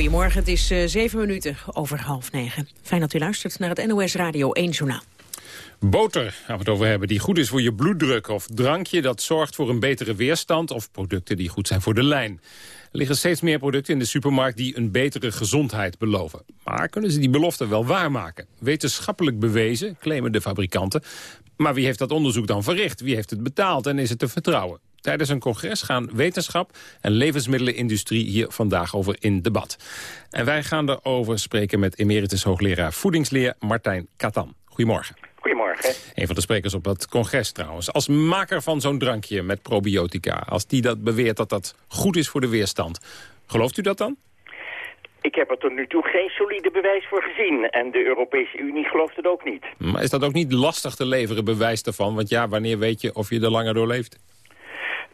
S7: Goedemorgen, het is uh, zeven minuten over half negen. Fijn dat u luistert naar het NOS Radio 1 Journaal.
S6: Boter gaan we het over hebben, die goed is voor je bloeddruk. Of drankje dat zorgt voor een betere weerstand. Of producten die goed zijn voor de lijn. Er liggen steeds meer producten in de supermarkt die een betere gezondheid beloven. Maar kunnen ze die belofte wel waarmaken? Wetenschappelijk bewezen, claimen de fabrikanten. Maar wie heeft dat onderzoek dan verricht? Wie heeft het betaald en is het te vertrouwen? Tijdens een congres gaan wetenschap en levensmiddelenindustrie hier vandaag over in debat. En wij gaan erover spreken met emeritus hoogleraar voedingsleer Martijn Katan. Goedemorgen.
S25: Goedemorgen.
S6: Een van de sprekers op dat congres trouwens. Als maker van zo'n drankje met probiotica, als die dat beweert dat dat goed is voor de weerstand, gelooft u dat dan?
S25: Ik heb er tot nu toe geen solide bewijs voor gezien. En de Europese Unie gelooft het ook niet.
S6: Maar is dat ook niet lastig te leveren, bewijs daarvan? Want ja, wanneer weet je of je er langer door leeft?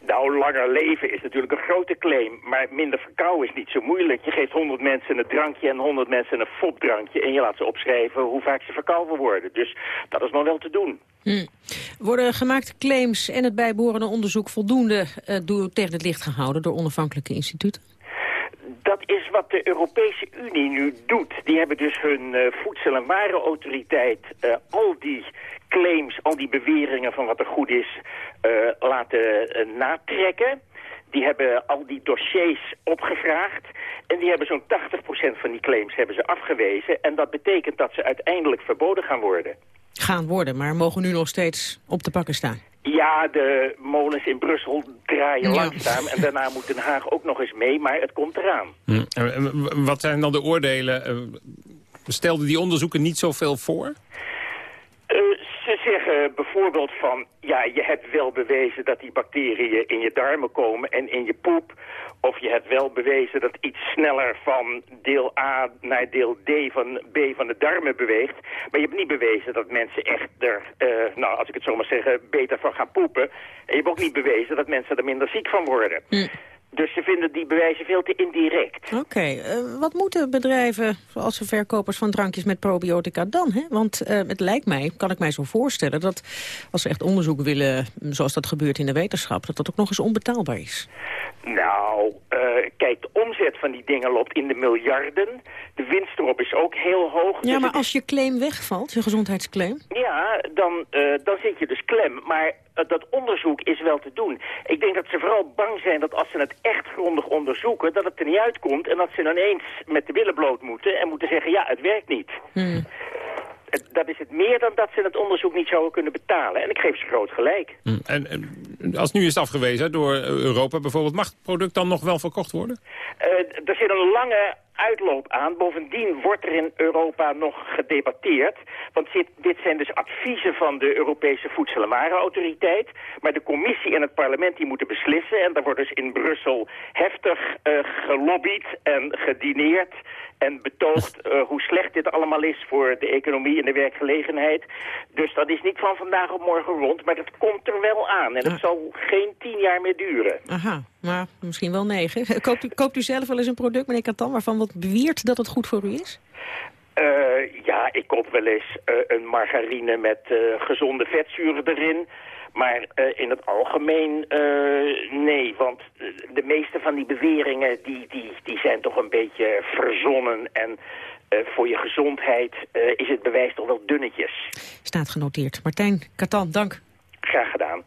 S25: Nou, langer leven is natuurlijk een grote claim, maar minder verkouden is niet zo moeilijk. Je geeft 100 mensen een drankje en 100 mensen een fopdrankje en je laat ze opschrijven hoe vaak ze verkouden worden. Dus dat is nog wel te doen.
S7: Hm. Worden gemaakte claims en het bijbehorende onderzoek voldoende uh, door, tegen het licht gehouden door onafhankelijke instituten?
S25: Dat is wat de Europese Unie nu doet. Die hebben dus hun uh, voedsel- en warenautoriteit uh, al die claims, al die beweringen van wat er goed is, uh, laten natrekken. Die hebben al die dossiers opgevraagd. En die hebben zo'n 80% van die claims hebben ze afgewezen. En dat betekent dat ze uiteindelijk verboden gaan worden.
S7: Gaan worden, maar mogen nu nog steeds op de pakken staan?
S25: Ja, de molens in Brussel draaien ja. langzaam. En daarna moet Den Haag ook nog eens mee, maar het komt eraan.
S6: Hm. Wat zijn dan de oordelen? Stelden die onderzoeken niet zoveel voor?
S25: Uh, zeggen bijvoorbeeld van, ja, je hebt wel bewezen dat die bacteriën in je darmen komen en in je poep. Of je hebt wel bewezen dat iets sneller van deel A naar deel D van B van de darmen beweegt. Maar je hebt niet bewezen dat mensen echt er, uh, nou, als ik het zo maar zeggen, beter van gaan poepen. En je hebt ook niet bewezen dat mensen er minder ziek van worden. Hm. Dus ze vinden die bewijzen veel te indirect.
S7: Oké, eh, wat moeten bedrijven, de verkopers van drankjes met probiotica dan? Hè? Want uh, het lijkt mij, kan ik mij zo voorstellen, dat als ze echt onderzoek willen, zoals dat gebeurt in de wetenschap, dat dat ook nog eens onbetaalbaar is.
S25: Nou, uh, kijk, de omzet van die dingen loopt in de miljarden. De winst erop is ook heel hoog.
S7: Ja, dus maar als je claim wegvalt, je gezondheidsclaim?
S25: Ja, dan, dan zit je dus klem. Maar dat onderzoek is wel te doen. Ik denk dat ze vooral bang zijn dat als ze het echt grondig onderzoeken... dat het er niet uitkomt en dat ze ineens met de billen bloot moeten... en moeten zeggen, ja, het werkt niet. Hmm. Dat is het meer dan dat ze het onderzoek niet zouden kunnen betalen. En ik geef ze groot gelijk.
S6: Hmm. En, en, als nu is afgewezen door Europa bijvoorbeeld... mag het product dan nog wel verkocht worden?
S25: Uh, er zit een lange uitloop aan. Bovendien wordt er in Europa nog gedebatteerd. Want dit, dit zijn dus adviezen van de Europese Voedsel- en Warenautoriteit. Maar de commissie en het parlement die moeten beslissen. En daar wordt dus in Brussel heftig uh, gelobbyd en gedineerd en betoogt uh, hoe slecht dit allemaal is voor de economie en de werkgelegenheid. Dus dat is niet van vandaag op morgen rond, maar dat komt er wel aan. En het ah. zal geen tien jaar meer duren.
S7: Aha, maar misschien wel negen. Koopt u, koopt u zelf wel eens een product, meneer Katan, waarvan wat beweert dat het goed voor u is?
S25: Uh, ja, ik koop wel eens uh, een margarine met gezonde vetzuren erin. Maar in het algemeen nee, want de meeste van die beweringen die, die, die zijn toch een beetje verzonnen. En voor je gezondheid is het bewijs toch wel dunnetjes.
S7: Staat genoteerd. Martijn Katan, dank.
S25: Graag gedaan.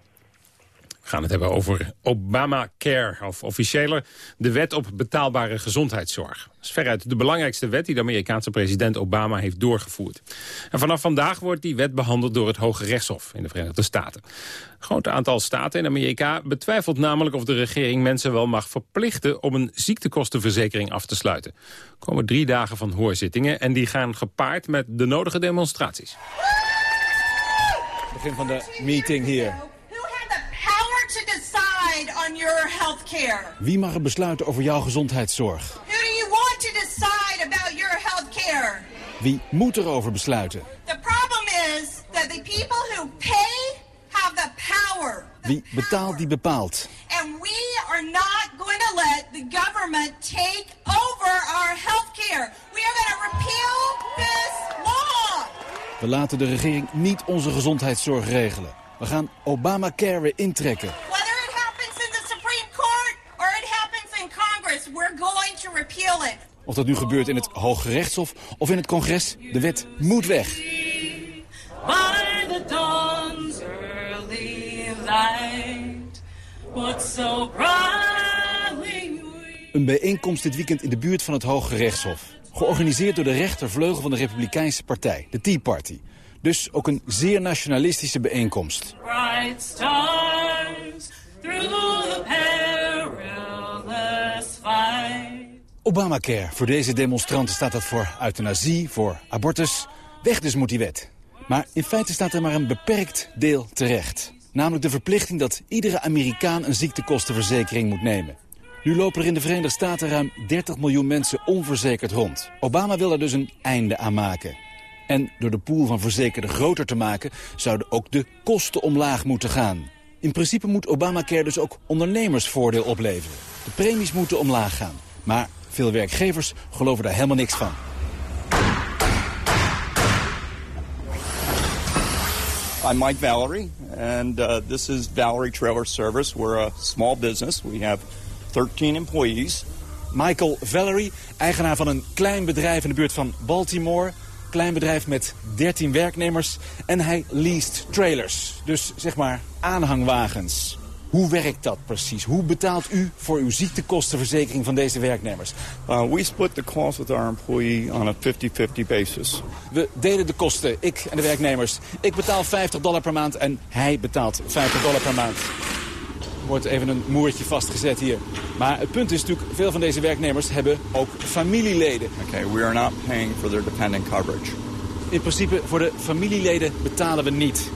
S6: Gaan het hebben over Obamacare, of officiëler de wet op betaalbare gezondheidszorg. Dat is veruit de belangrijkste wet die de Amerikaanse president Obama heeft doorgevoerd. En vanaf vandaag wordt die wet behandeld door het Hoge Rechtshof in de Verenigde Staten. Een groot aantal staten in Amerika betwijfelt namelijk of de regering mensen wel mag verplichten om een ziektekostenverzekering af te sluiten. Er komen drie dagen van hoorzittingen en die gaan gepaard met de nodige demonstraties.
S26: Begin van de meeting hier on Wie mag er besluiten over jouw gezondheidszorg? Who do you want to decide about your health care? Wie moet erover besluiten? The problem is that the people who pay have the power. Wie betaalt die bepaalt. And we are not going to let the government take over our health care. We are going to repeal this law. We laten de regering niet onze gezondheidszorg regelen. We gaan Obamacare weer intrekken. Of dat nu gebeurt in het Hoge Rechtshof of in het congres, de wet moet weg. Een bijeenkomst dit weekend in de buurt van het Hoge Rechtshof. Georganiseerd door de rechtervleugel van de Republikeinse Partij, de Tea Party. Dus ook een zeer nationalistische bijeenkomst. Bright stars through the Obamacare. Voor deze demonstranten staat dat voor euthanasie, voor abortus. Weg dus moet die wet. Maar in feite staat er maar een beperkt deel terecht. Namelijk de verplichting dat iedere Amerikaan een ziektekostenverzekering moet nemen. Nu lopen er in de Verenigde Staten ruim 30 miljoen mensen onverzekerd rond. Obama wil er dus een einde aan maken. En door de pool van verzekerden groter te maken... zouden ook de kosten omlaag moeten gaan. In principe moet Obamacare dus ook ondernemers voordeel opleveren. De premies moeten omlaag gaan. Maar veel werkgevers geloven daar helemaal niks van.
S27: I'm Mike Valerie, and uh, this is Valerie Trailer Service. We're a small business. We have 13 employees.
S26: Michael Valerie, eigenaar van een klein bedrijf in de buurt van Baltimore. Klein bedrijf met 13 werknemers. En hij leest trailers, dus zeg maar aanhangwagens. Hoe werkt dat precies? Hoe betaalt u voor uw ziektekostenverzekering van deze werknemers?
S27: Uh, we split the cost with our employee on a 50-50 basis.
S26: We delen de kosten, ik en de werknemers. Ik betaal 50 dollar per maand en hij betaalt 50 dollar per maand. wordt even een moertje vastgezet hier. Maar het punt is natuurlijk, veel van deze werknemers hebben ook familieleden.
S27: Okay, we are not paying for their dependent coverage.
S26: In principe, voor de familieleden betalen we niet.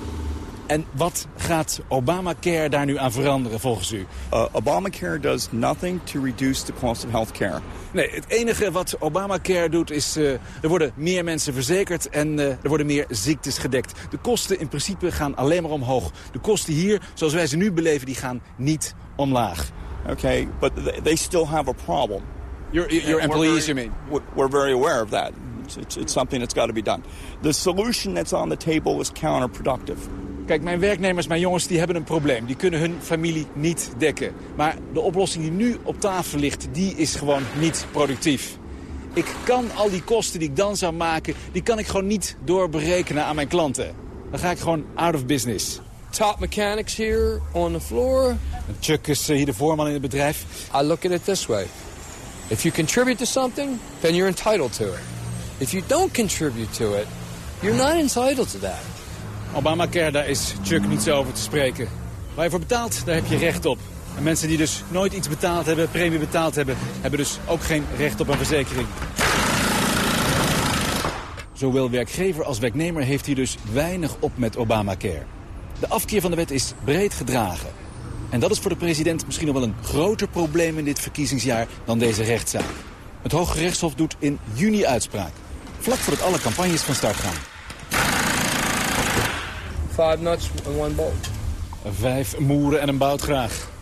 S26: En wat gaat Obamacare daar nu aan veranderen volgens u?
S27: Uh, Obamacare does nothing to reduce the cost of healthcare.
S26: Nee, het enige wat Obamacare doet is... Uh, er worden meer mensen verzekerd en uh, er worden meer ziektes gedekt. De kosten in principe gaan alleen maar omhoog. De kosten hier, zoals wij ze nu beleven, die gaan niet omlaag.
S27: Okay, but they still have a problem.
S26: Your, your employees, you mean?
S27: We're very aware of that. It's something that's got to be done. The solution that's on the table is counterproductive.
S26: Kijk, mijn werknemers, mijn jongens, die hebben een probleem. Die kunnen hun familie niet dekken. Maar de oplossing die nu op tafel ligt, die is gewoon niet productief. Ik kan al die kosten die ik dan zou maken, die kan ik gewoon niet doorberekenen aan mijn klanten. Dan ga ik gewoon out of business.
S28: Top mechanics here on the floor.
S26: Chuck is hier de voorman in het bedrijf.
S28: I look at it this way. If you contribute to something, then you're entitled to it. If you don't contribute to it, you're not entitled to that.
S26: Obamacare, daar is Chuck niet zo over te spreken. Waar je voor betaalt, daar heb je recht op. En mensen die dus nooit iets betaald hebben, premie betaald hebben... hebben dus ook geen recht op een verzekering. Zowel werkgever als werknemer heeft hier dus weinig op met Obamacare. De afkeer van de wet is breed gedragen. En dat is voor de president misschien nog wel een groter probleem in dit verkiezingsjaar dan deze rechtszaak. Het Hoge Rechtshof doet in juni uitspraak. Vlak voordat alle campagnes van start gaan.
S28: Five nuts and one bolt.
S26: Vijf moeren en een bout graag.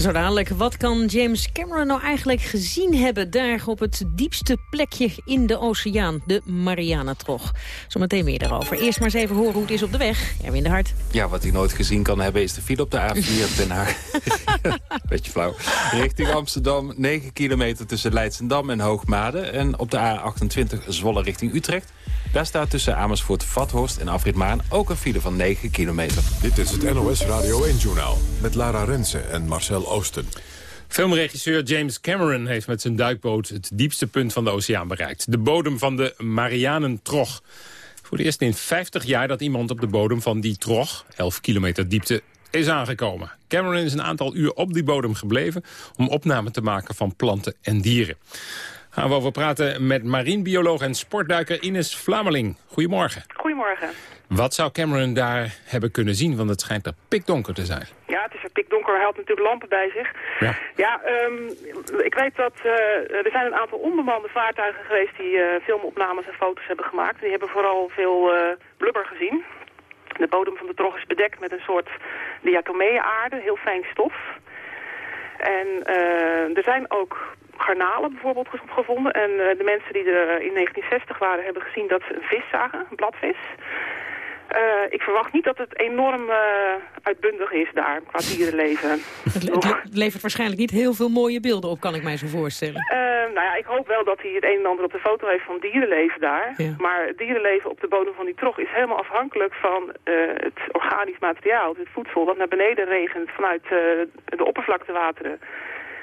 S7: Zo dadelijk, wat kan James Cameron nou eigenlijk gezien hebben... daar op het diepste plekje in de oceaan, de Marianatrog? Zometeen meer daarover. Eerst maar eens even horen hoe het is op de weg. Erwin de Hart.
S3: Ja, wat hij nooit gezien kan hebben is de file op de A4 Den Haag. Beetje flauw. Richting Amsterdam, 9 kilometer tussen Leidsendam en Hoogmade. En op de A28 Zwolle richting Utrecht. Daar staat tussen Amersfoort, Vathorst en Afrit Maan ook een file van 9 kilometer.
S1: Dit is het NOS Radio 1-journaal met Lara Rensen en Marcel Oosten.
S6: Filmregisseur James Cameron heeft met zijn duikboot het diepste punt van de oceaan bereikt. De bodem van de Marianentrog. Voor de eerst in 50 jaar dat iemand op de bodem van die trog, 11 kilometer diepte, is aangekomen. Cameron is een aantal uur op die bodem gebleven om opname te maken van planten en dieren. Gaan we over praten met marinebioloog en sportduiker Ines Vlameling. Goedemorgen.
S29: Goedemorgen.
S6: Wat zou Cameron daar hebben kunnen zien? Want het schijnt er pikdonker te zijn.
S29: Ja, het is er pikdonker. Hij had natuurlijk lampen bij zich.
S6: Ja,
S29: ja um, ik weet dat uh, er zijn een aantal onbemande vaartuigen geweest... die uh, filmopnames en foto's hebben gemaakt. Die hebben vooral veel uh, blubber gezien. De bodem van de trog is bedekt met een soort diatomee-aarde, heel fijn stof. En er zijn ook garnalen bijvoorbeeld gevonden. En uh, de mensen die er in 1960 waren hebben gezien dat ze een vis zagen, een bladvis. Uh, ik verwacht niet dat het enorm uh, uitbundig is daar, qua dierenleven.
S7: Het, het, levert waarschijnlijk niet heel veel mooie beelden op, kan ik mij zo voorstellen.
S29: Uh, nou ja, ik hoop wel dat hij het een en ander op de foto heeft van dierenleven daar.
S7: Ja.
S29: Maar het dierenleven op de bodem van die trog is helemaal afhankelijk van het organisch materiaal. Het voedsel wat naar beneden regent vanuit de oppervlaktewateren.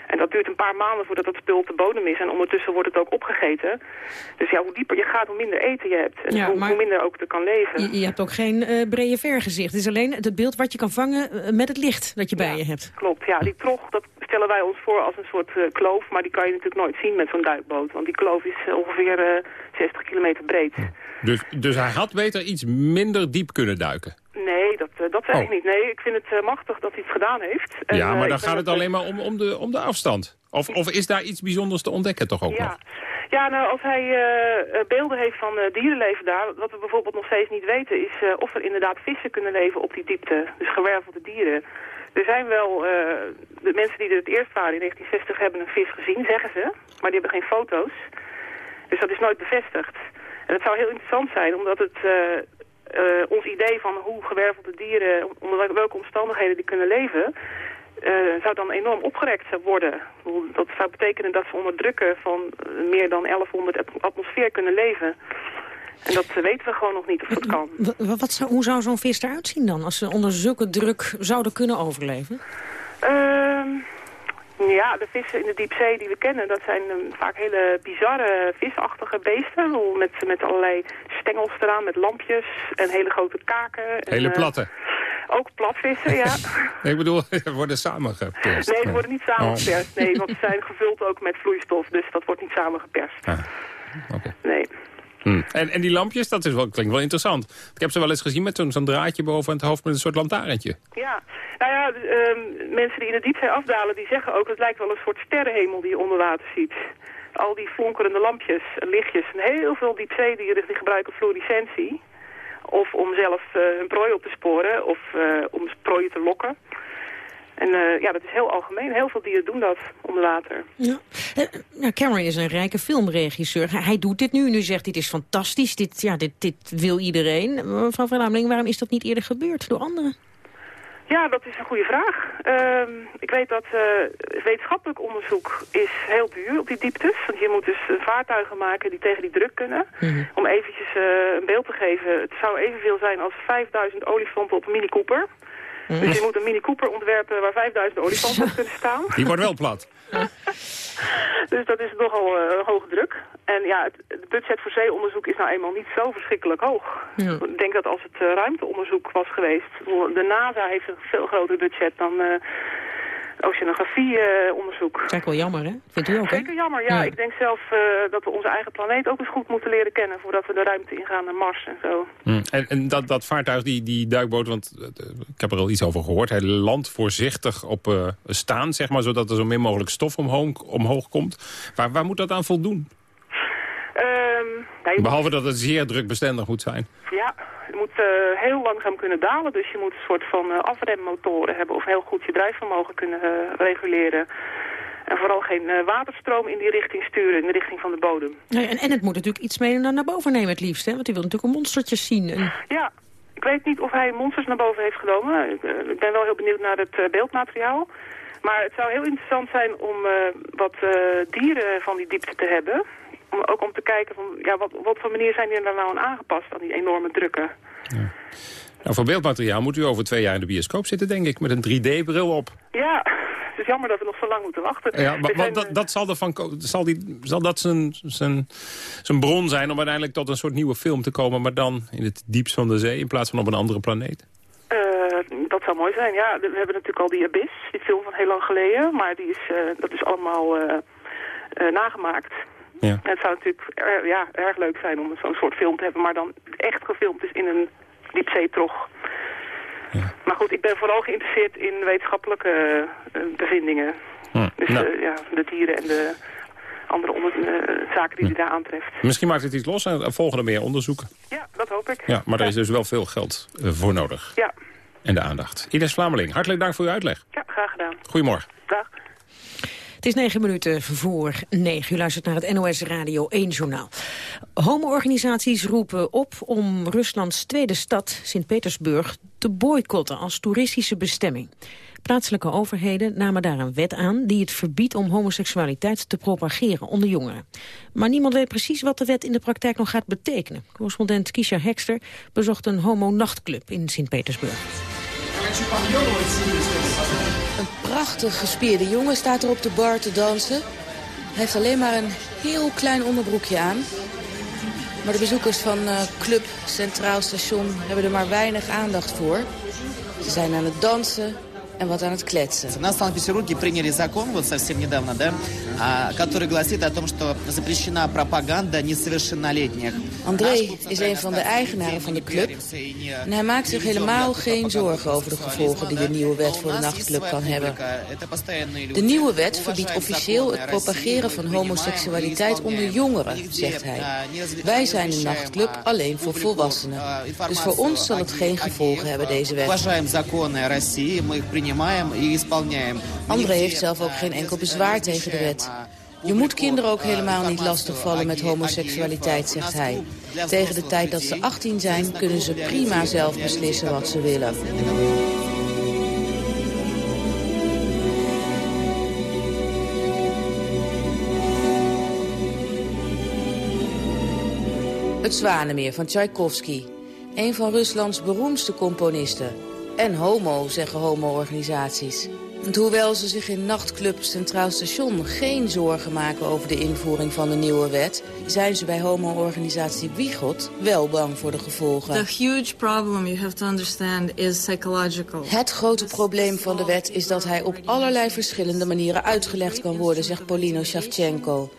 S29: En dat duurt een paar maanden voordat dat spul op de bodem is. En ondertussen wordt het ook opgegeten. Dus ja, hoe dieper je gaat, hoe minder eten je hebt. En
S7: Ja,
S29: hoe, minder ook er kan leven.
S7: Je, je hebt ook geen eh brede vergezicht. Het is alleen het beeld wat je kan vangen eh, met het licht dat je bij je hebt.
S29: Klopt, ja. Die trog, dat stellen wij ons voor als een soort eh, kloof. Maar die kan je natuurlijk nooit zien met zo'n duikboot. Want die kloof is ongeveer eh, 60 kilometer breed.
S6: Dus, dus hij had beter iets minder diep kunnen duiken.
S29: Nee, dat, eh, dat zeg
S6: Oh.
S29: ik niet. Nee, ik vind het eh, machtig dat hij het gedaan heeft. En,
S6: ja,
S29: eh,
S6: maar
S29: ik
S6: dan gaat het
S29: eh,
S6: alleen maar om, om, de, om de afstand. Of, of is daar iets bijzonders te ontdekken toch ook nog?
S29: Ja. ja, nou, als hij eh, eh, beelden heeft van eh, dierenleven daar... wat we bijvoorbeeld nog steeds niet weten... is eh, of er inderdaad vissen kunnen leven op die diepte. Dus gewervelde dieren. Er zijn wel... eh, de mensen die er het eerst waren in 1960 hebben een vis gezien, zeggen ze. Maar die hebben geen foto's. Dus dat is nooit bevestigd. En het zou heel interessant zijn, omdat het... eh, eh, ons idee van hoe gewervelde dieren, onder welke omstandigheden die kunnen leven, eh, zou dan enorm opgerekt worden. Dat zou betekenen dat ze onder drukken van meer dan 1100 at- atmosfeer kunnen leven. En dat weten we gewoon nog niet of dat kan.
S7: Wa- wa- Wat zou, hoe zou zo'n vis eruit zien dan? Als ze onder zulke druk zouden kunnen overleven?
S29: Ehm, ja, de vissen in de diepzee die we kennen, dat zijn eh, vaak hele bizarre visachtige beesten. Met, met allerlei stengels eraan, met lampjes en hele grote kaken. En,
S6: Hele
S29: eh,
S6: platte.
S29: Ook platvissen, ja.
S6: nee, ik bedoel, ze worden samengeperst.
S29: Nee, ze worden niet samengeperst. Nee, want ze zijn gevuld ook met vloeistof, dus dat wordt niet samengeperst.
S6: Ah, oké.
S29: Nee.
S6: Hm. En, en die lampjes, dat is wel, klinkt wel interessant. Ik heb ze wel eens gezien met zo'n zo'n draadje boven het hoofd met een soort lantaarntje.
S29: Ja, nou ja, ehm, mensen die in de diepzee afdalen, die zeggen ook... het lijkt wel een soort sterrenhemel die je onder water ziet. Al die flonkerende lampjes en lichtjes. En heel veel diepzeedieren die gebruiken fluorescentie. Of om zelf eh, hun prooi op te sporen, of uh, om prooien te lokken. En uh, ja, dat is heel algemeen. Heel veel dieren doen dat onder water.
S7: Ja. nou, Cameron is een rijke filmregisseur. Hij, hij doet dit nu. Nu zegt hij, dit is fantastisch. Dit, ja, dit, dit wil iedereen. Mevrouw Van Ameling, waarom is dat niet eerder gebeurd door anderen?
S29: Ja, dat is een goede vraag. Uh, ik weet dat wetenschappelijk onderzoek is heel duur op die dieptes. Want je moet dus vaartuigen maken die tegen die druk kunnen. -hmm. Om eventjes een beeld te geven. Het zou evenveel zijn als 5000 olifanten op een Mini Cooper. Mm. Dus je moet een Mini Cooper ontwerpen waar 5000 olifanten op kunnen staan.
S6: Die wordt wel plat.
S29: dus dat is nogal uh, hoge druk. En ja, het, het, budget voor zeeonderzoek is nou eenmaal niet zo verschrikkelijk hoog. Ja. Ik denk dat als het uh, ruimteonderzoek was geweest... De NASA heeft een veel groter budget dan... Uh, oceanografie-onderzoek.
S7: dat is eigenlijk wel jammer, hè? Vindt u ook, hè?
S29: Zeker jammer, ja. ja. Ik denk zelf uh, dat we onze eigen planeet ook eens goed moeten leren kennen... voordat we de ruimte ingaan naar Mars en zo.
S6: Hmm. En, en dat, dat vaartuig, die, die duikboot, want uh, ik heb er al iets over gehoord... hij landt voorzichtig op uh, staan, zeg maar... zodat er zo min mogelijk stof omhoog, omhoog komt. Waar, waar moet dat aan voldoen?
S29: Um,
S6: nee, Behalve dat het zeer drukbestendig moet zijn.
S29: Ja, moet uh, heel langzaam kunnen dalen. Dus je moet een soort van uh, afremmotoren hebben of heel goed je drijfvermogen kunnen uh, reguleren. En vooral geen waterstroom in die richting sturen, in de richting van de bodem.
S7: Nee, en, en het moet natuurlijk iets mee naar, naar boven nemen het liefst, hè? Want hij wil natuurlijk een monstertje zien. En...
S29: Ja, ik weet niet of hij monsters naar boven heeft genomen. Ik, ik ben wel heel benieuwd naar het beeldmateriaal. Maar het zou heel interessant zijn om wat dieren van die diepte te hebben om, ook om te kijken van ja, wat, wat voor manier zijn die er nou aan aangepast aan die enorme drukken.
S6: Ja. Nou, voor beeldmateriaal moet u over twee jaar in de bioscoop zitten, denk ik, met een 3D-bril op.
S29: Ja, het is jammer dat we nog zo lang moeten wachten.
S6: Ja, maar, dat, dat zal, ervan, zal, die, zal dat zijn, zijn, zijn bron zijn om uiteindelijk tot een soort nieuwe film te komen, maar dan in het diepst van de zee in plaats van op een andere planeet?
S29: Uh, dat zou mooi zijn, ja. We hebben natuurlijk al die Abyss, die film van heel lang geleden, maar die is, uh, dat is allemaal uh, nagemaakt.
S6: Ja.
S29: Het zou natuurlijk er, ja, erg leuk zijn om zo'n soort film te hebben, maar dan echt gefilmd is in een diepzeetrog.
S6: Ja.
S29: Maar goed, ik ben vooral geïnteresseerd in wetenschappelijke uh, bevindingen.
S6: Hm.
S29: Dus
S6: nou.
S29: uh, ja, de dieren en de andere onder, uh, zaken die
S6: hm.
S29: hij daar aantreft.
S6: Misschien maakt het iets los en volgen er meer onderzoeken.
S29: Ja, dat hoop ik.
S6: Ja, maar daar is dus wel veel geld voor nodig.
S29: Ja.
S6: En de aandacht. Ines Vlameling, hartelijk dank voor uw uitleg.
S29: Ja, graag gedaan.
S6: Goedemorgen.
S29: Dag.
S7: Het is negen minuten voor negen. U luistert naar het NOS Radio 1 journaal. Homo-organisaties roepen op om Ruslands tweede stad, Sint-Petersburg, te boycotten als toeristische bestemming. Plaatselijke overheden namen daar een wet aan die het verbiedt om homoseksualiteit te propageren onder jongeren. Maar niemand weet precies wat de wet in de praktijk nog gaat betekenen. Correspondent Kisha Hekster bezocht een homo-nachtclub in Sint-Petersburg.
S30: Een prachtig gespierde jongen staat er op de bar te dansen. Hij heeft alleen maar een heel klein onderbroekje aan. Maar de bezoekers van uh, Club Centraal Station hebben er maar weinig aandacht voor. Ze zijn aan het dansen en wat aan het kletsen.
S31: У нас в Санкт-Петербурге приняли закон, вот совсем недавно, да, который гласит о том, что запрещена пропаганда несовершеннолетних.
S30: André is een van de eigenaren van de club. En hij maakt zich helemaal geen zorgen over de gevolgen die de nieuwe wet voor de nachtclub kan hebben. De nieuwe wet verbiedt officieel het propageren van homoseksualiteit onder jongeren, zegt hij. Wij zijn een nachtclub alleen voor volwassenen. Dus voor ons zal het geen gevolgen hebben, deze wet. André heeft zelf ook geen enkel bezwaar tegen de wet. Je moet kinderen ook helemaal niet lastigvallen met homoseksualiteit, zegt hij. Tegen de tijd dat ze 18 zijn, kunnen ze prima zelf beslissen wat ze willen. Het Zwanemeer van Tchaikovsky. Een van Ruslands beroemdste componisten. En homo, zeggen homo-organisaties. Hoewel ze zich in nachtclub Centraal Station geen zorgen maken over de invoering van de nieuwe wet, zijn ze bij homo-organisatie Wiegot wel bang voor de gevolgen.
S32: The huge problem you have to understand is psychological.
S30: Het grote probleem van de wet is dat hij op allerlei verschillende manieren uitgelegd kan worden, zegt Polino Shevchenko.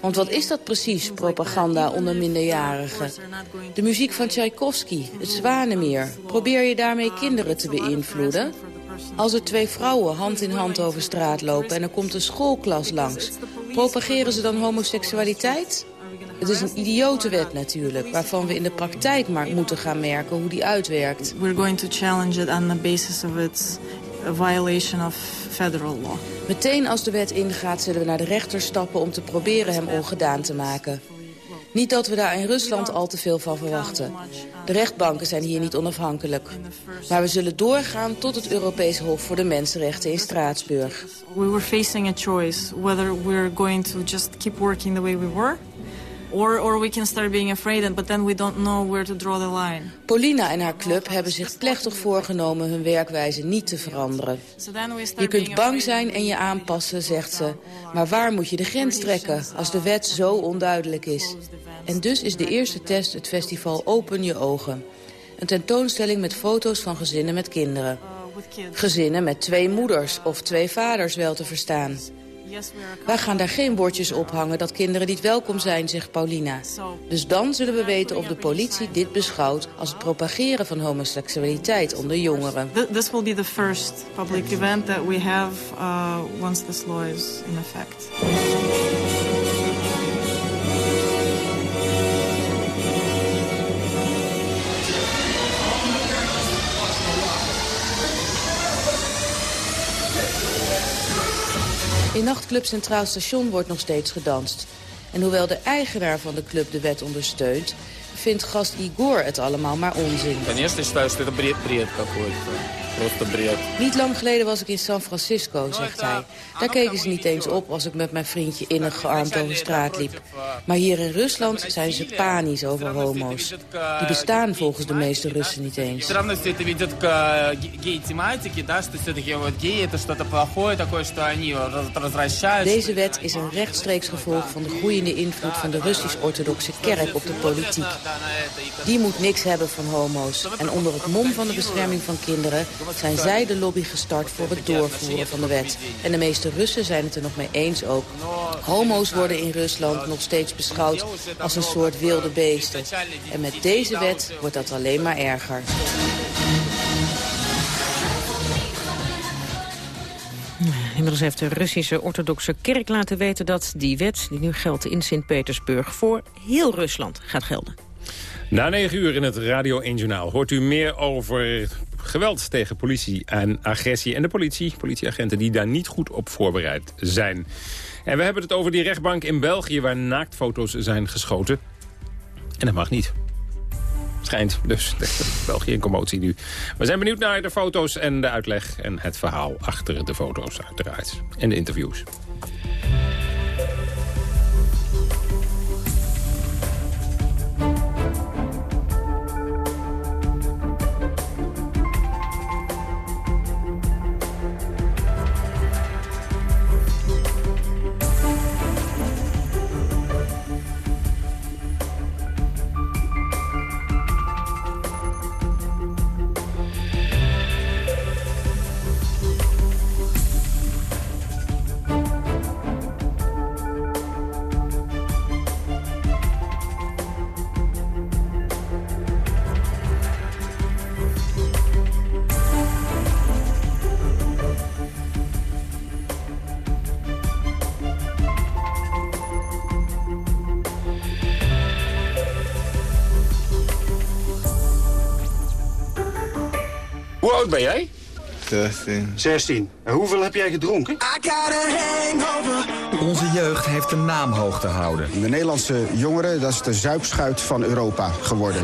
S30: Want wat is dat precies, propaganda onder minderjarigen? De muziek van Tchaikovsky, het Zwanemeer. Probeer je daarmee kinderen te beïnvloeden? Als er twee vrouwen hand in hand over straat lopen en er komt een schoolklas langs... propageren ze dan homoseksualiteit? Het is een idiote wet natuurlijk, waarvan we in de praktijk maar moeten gaan merken hoe die uitwerkt.
S32: We're going to challenge it on the basis of its violation of federal law.
S30: Meteen als de wet ingaat zullen we naar de rechter stappen om te proberen hem ongedaan te maken. Niet dat we daar in Rusland al te veel van verwachten. De rechtbanken zijn hier niet onafhankelijk. Maar we zullen doorgaan tot het Europees Hof voor de Mensenrechten in Straatsburg.
S32: We we Or, or we can start being afraid, but then we don't know where to draw the line.
S30: Paulina en haar club hebben zich plechtig voorgenomen hun werkwijze niet te veranderen. Je kunt bang zijn en je aanpassen, zegt ze. Maar waar moet je de grens trekken als de wet zo onduidelijk is? En dus is de eerste test het festival Open Je Ogen. Een tentoonstelling met foto's van gezinnen met kinderen. Gezinnen met twee moeders of twee vaders wel te verstaan. Wij gaan daar geen bordjes ophangen dat kinderen niet welkom zijn, zegt Paulina. Dus dan zullen we weten of de politie dit beschouwt als het propageren van homoseksualiteit onder jongeren.
S32: This will be the first public event that we have uh, once this law is in effect.
S30: In nachtclub Centraal Station wordt nog steeds gedanst. En hoewel de eigenaar van de club de wet ondersteunt... vindt gast Igor het allemaal maar onzin.
S33: Конечно, считаю, что это бред, бред какой-то.
S30: Niet lang geleden was ik in San Francisco, zegt hij. Daar keken ze niet eens op als ik met mijn vriendje innig gearmd over straat liep. Maar hier in Rusland zijn ze panisch over homo's. Die bestaan volgens de meeste Russen niet eens. Deze wet is een rechtstreeks gevolg van de groeiende invloed van de Russisch-orthodoxe kerk op de politiek. Die moet niks hebben van homo's. En onder het mom van de bescherming van kinderen zijn zij de lobby gestart voor het doorvoeren van de wet. En de meeste Russen zijn het er nog mee eens ook. Homo's worden in Rusland nog steeds beschouwd als een soort wilde beesten. En met deze wet wordt dat alleen maar erger.
S7: Inmiddels heeft de Russische orthodoxe kerk laten weten dat die wet... die nu geldt in Sint-Petersburg voor heel Rusland gaat gelden.
S6: Na negen uur in het Radio 1 Journaal hoort u meer over geweld tegen politie en agressie. En de politie, politieagenten die daar niet goed op voorbereid zijn. En we hebben het over die rechtbank in België waar naaktfoto's zijn geschoten. En dat mag niet. Schijnt dus. België in commotie nu. We zijn benieuwd naar de foto's en de uitleg en het verhaal achter de foto's uiteraard. En de interviews.
S34: Ben jij?
S35: 16.
S34: 16. En hoeveel heb jij gedronken?
S36: Onze jeugd heeft de naam hoog te houden.
S35: De Nederlandse jongeren, dat is de zuipschuit van Europa geworden.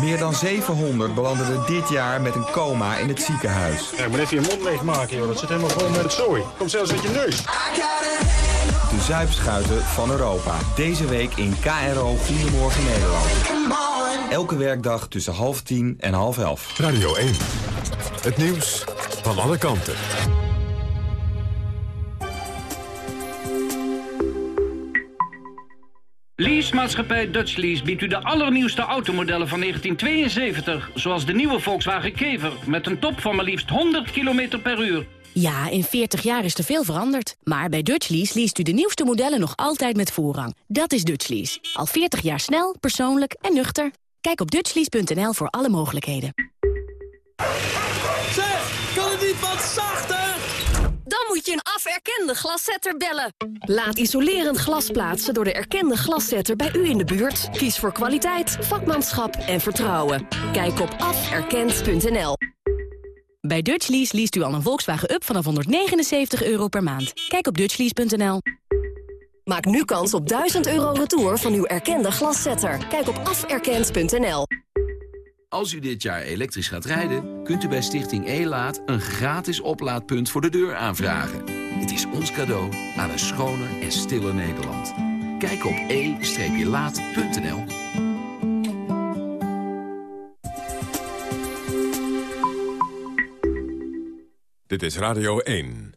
S36: Meer dan 700 belanden dit jaar met een coma in het ziekenhuis.
S34: Ja, moet even je mond leegmaken, joh. Dat zit helemaal vol met het zooi. Komt zelfs uit je neus.
S36: De zuipschuiten van Europa. Deze week in KRO Goedemorgen Nederland. Elke werkdag tussen half tien en half elf.
S1: Radio 1. Het nieuws van alle kanten.
S37: Leasemaatschappij Dutch Lease biedt u de allernieuwste automodellen van 1972. Zoals de nieuwe Volkswagen Kever met een top van maar liefst 100 km per uur.
S38: Ja, in 40 jaar is er veel veranderd. Maar bij Dutch Lease leest u de nieuwste modellen nog altijd met voorrang. Dat is Dutch Lease. Al 40 jaar snel, persoonlijk en nuchter. Kijk op dutchlease.nl voor alle mogelijkheden.
S39: Zeg, kan het niet wat zachter?
S40: Dan moet je een aferkende glaszetter bellen. Laat isolerend glas plaatsen door de erkende glaszetter bij u in de buurt. Kies voor kwaliteit, vakmanschap en vertrouwen. Kijk op aferkend.nl.
S38: Bij Dutch Lease leest u al een Volkswagen Up vanaf 179 euro per maand. Kijk op dutchlease.nl.
S40: Maak nu kans op 1000 euro retour van uw erkende glaszetter. Kijk op aferkend.nl.
S27: Als u dit jaar elektrisch gaat rijden, kunt u bij Stichting E-Laat een gratis oplaadpunt voor de deur aanvragen. Het is ons cadeau aan een schoner en stiller Nederland. Kijk op e-laat.nl.
S1: Dit is Radio 1.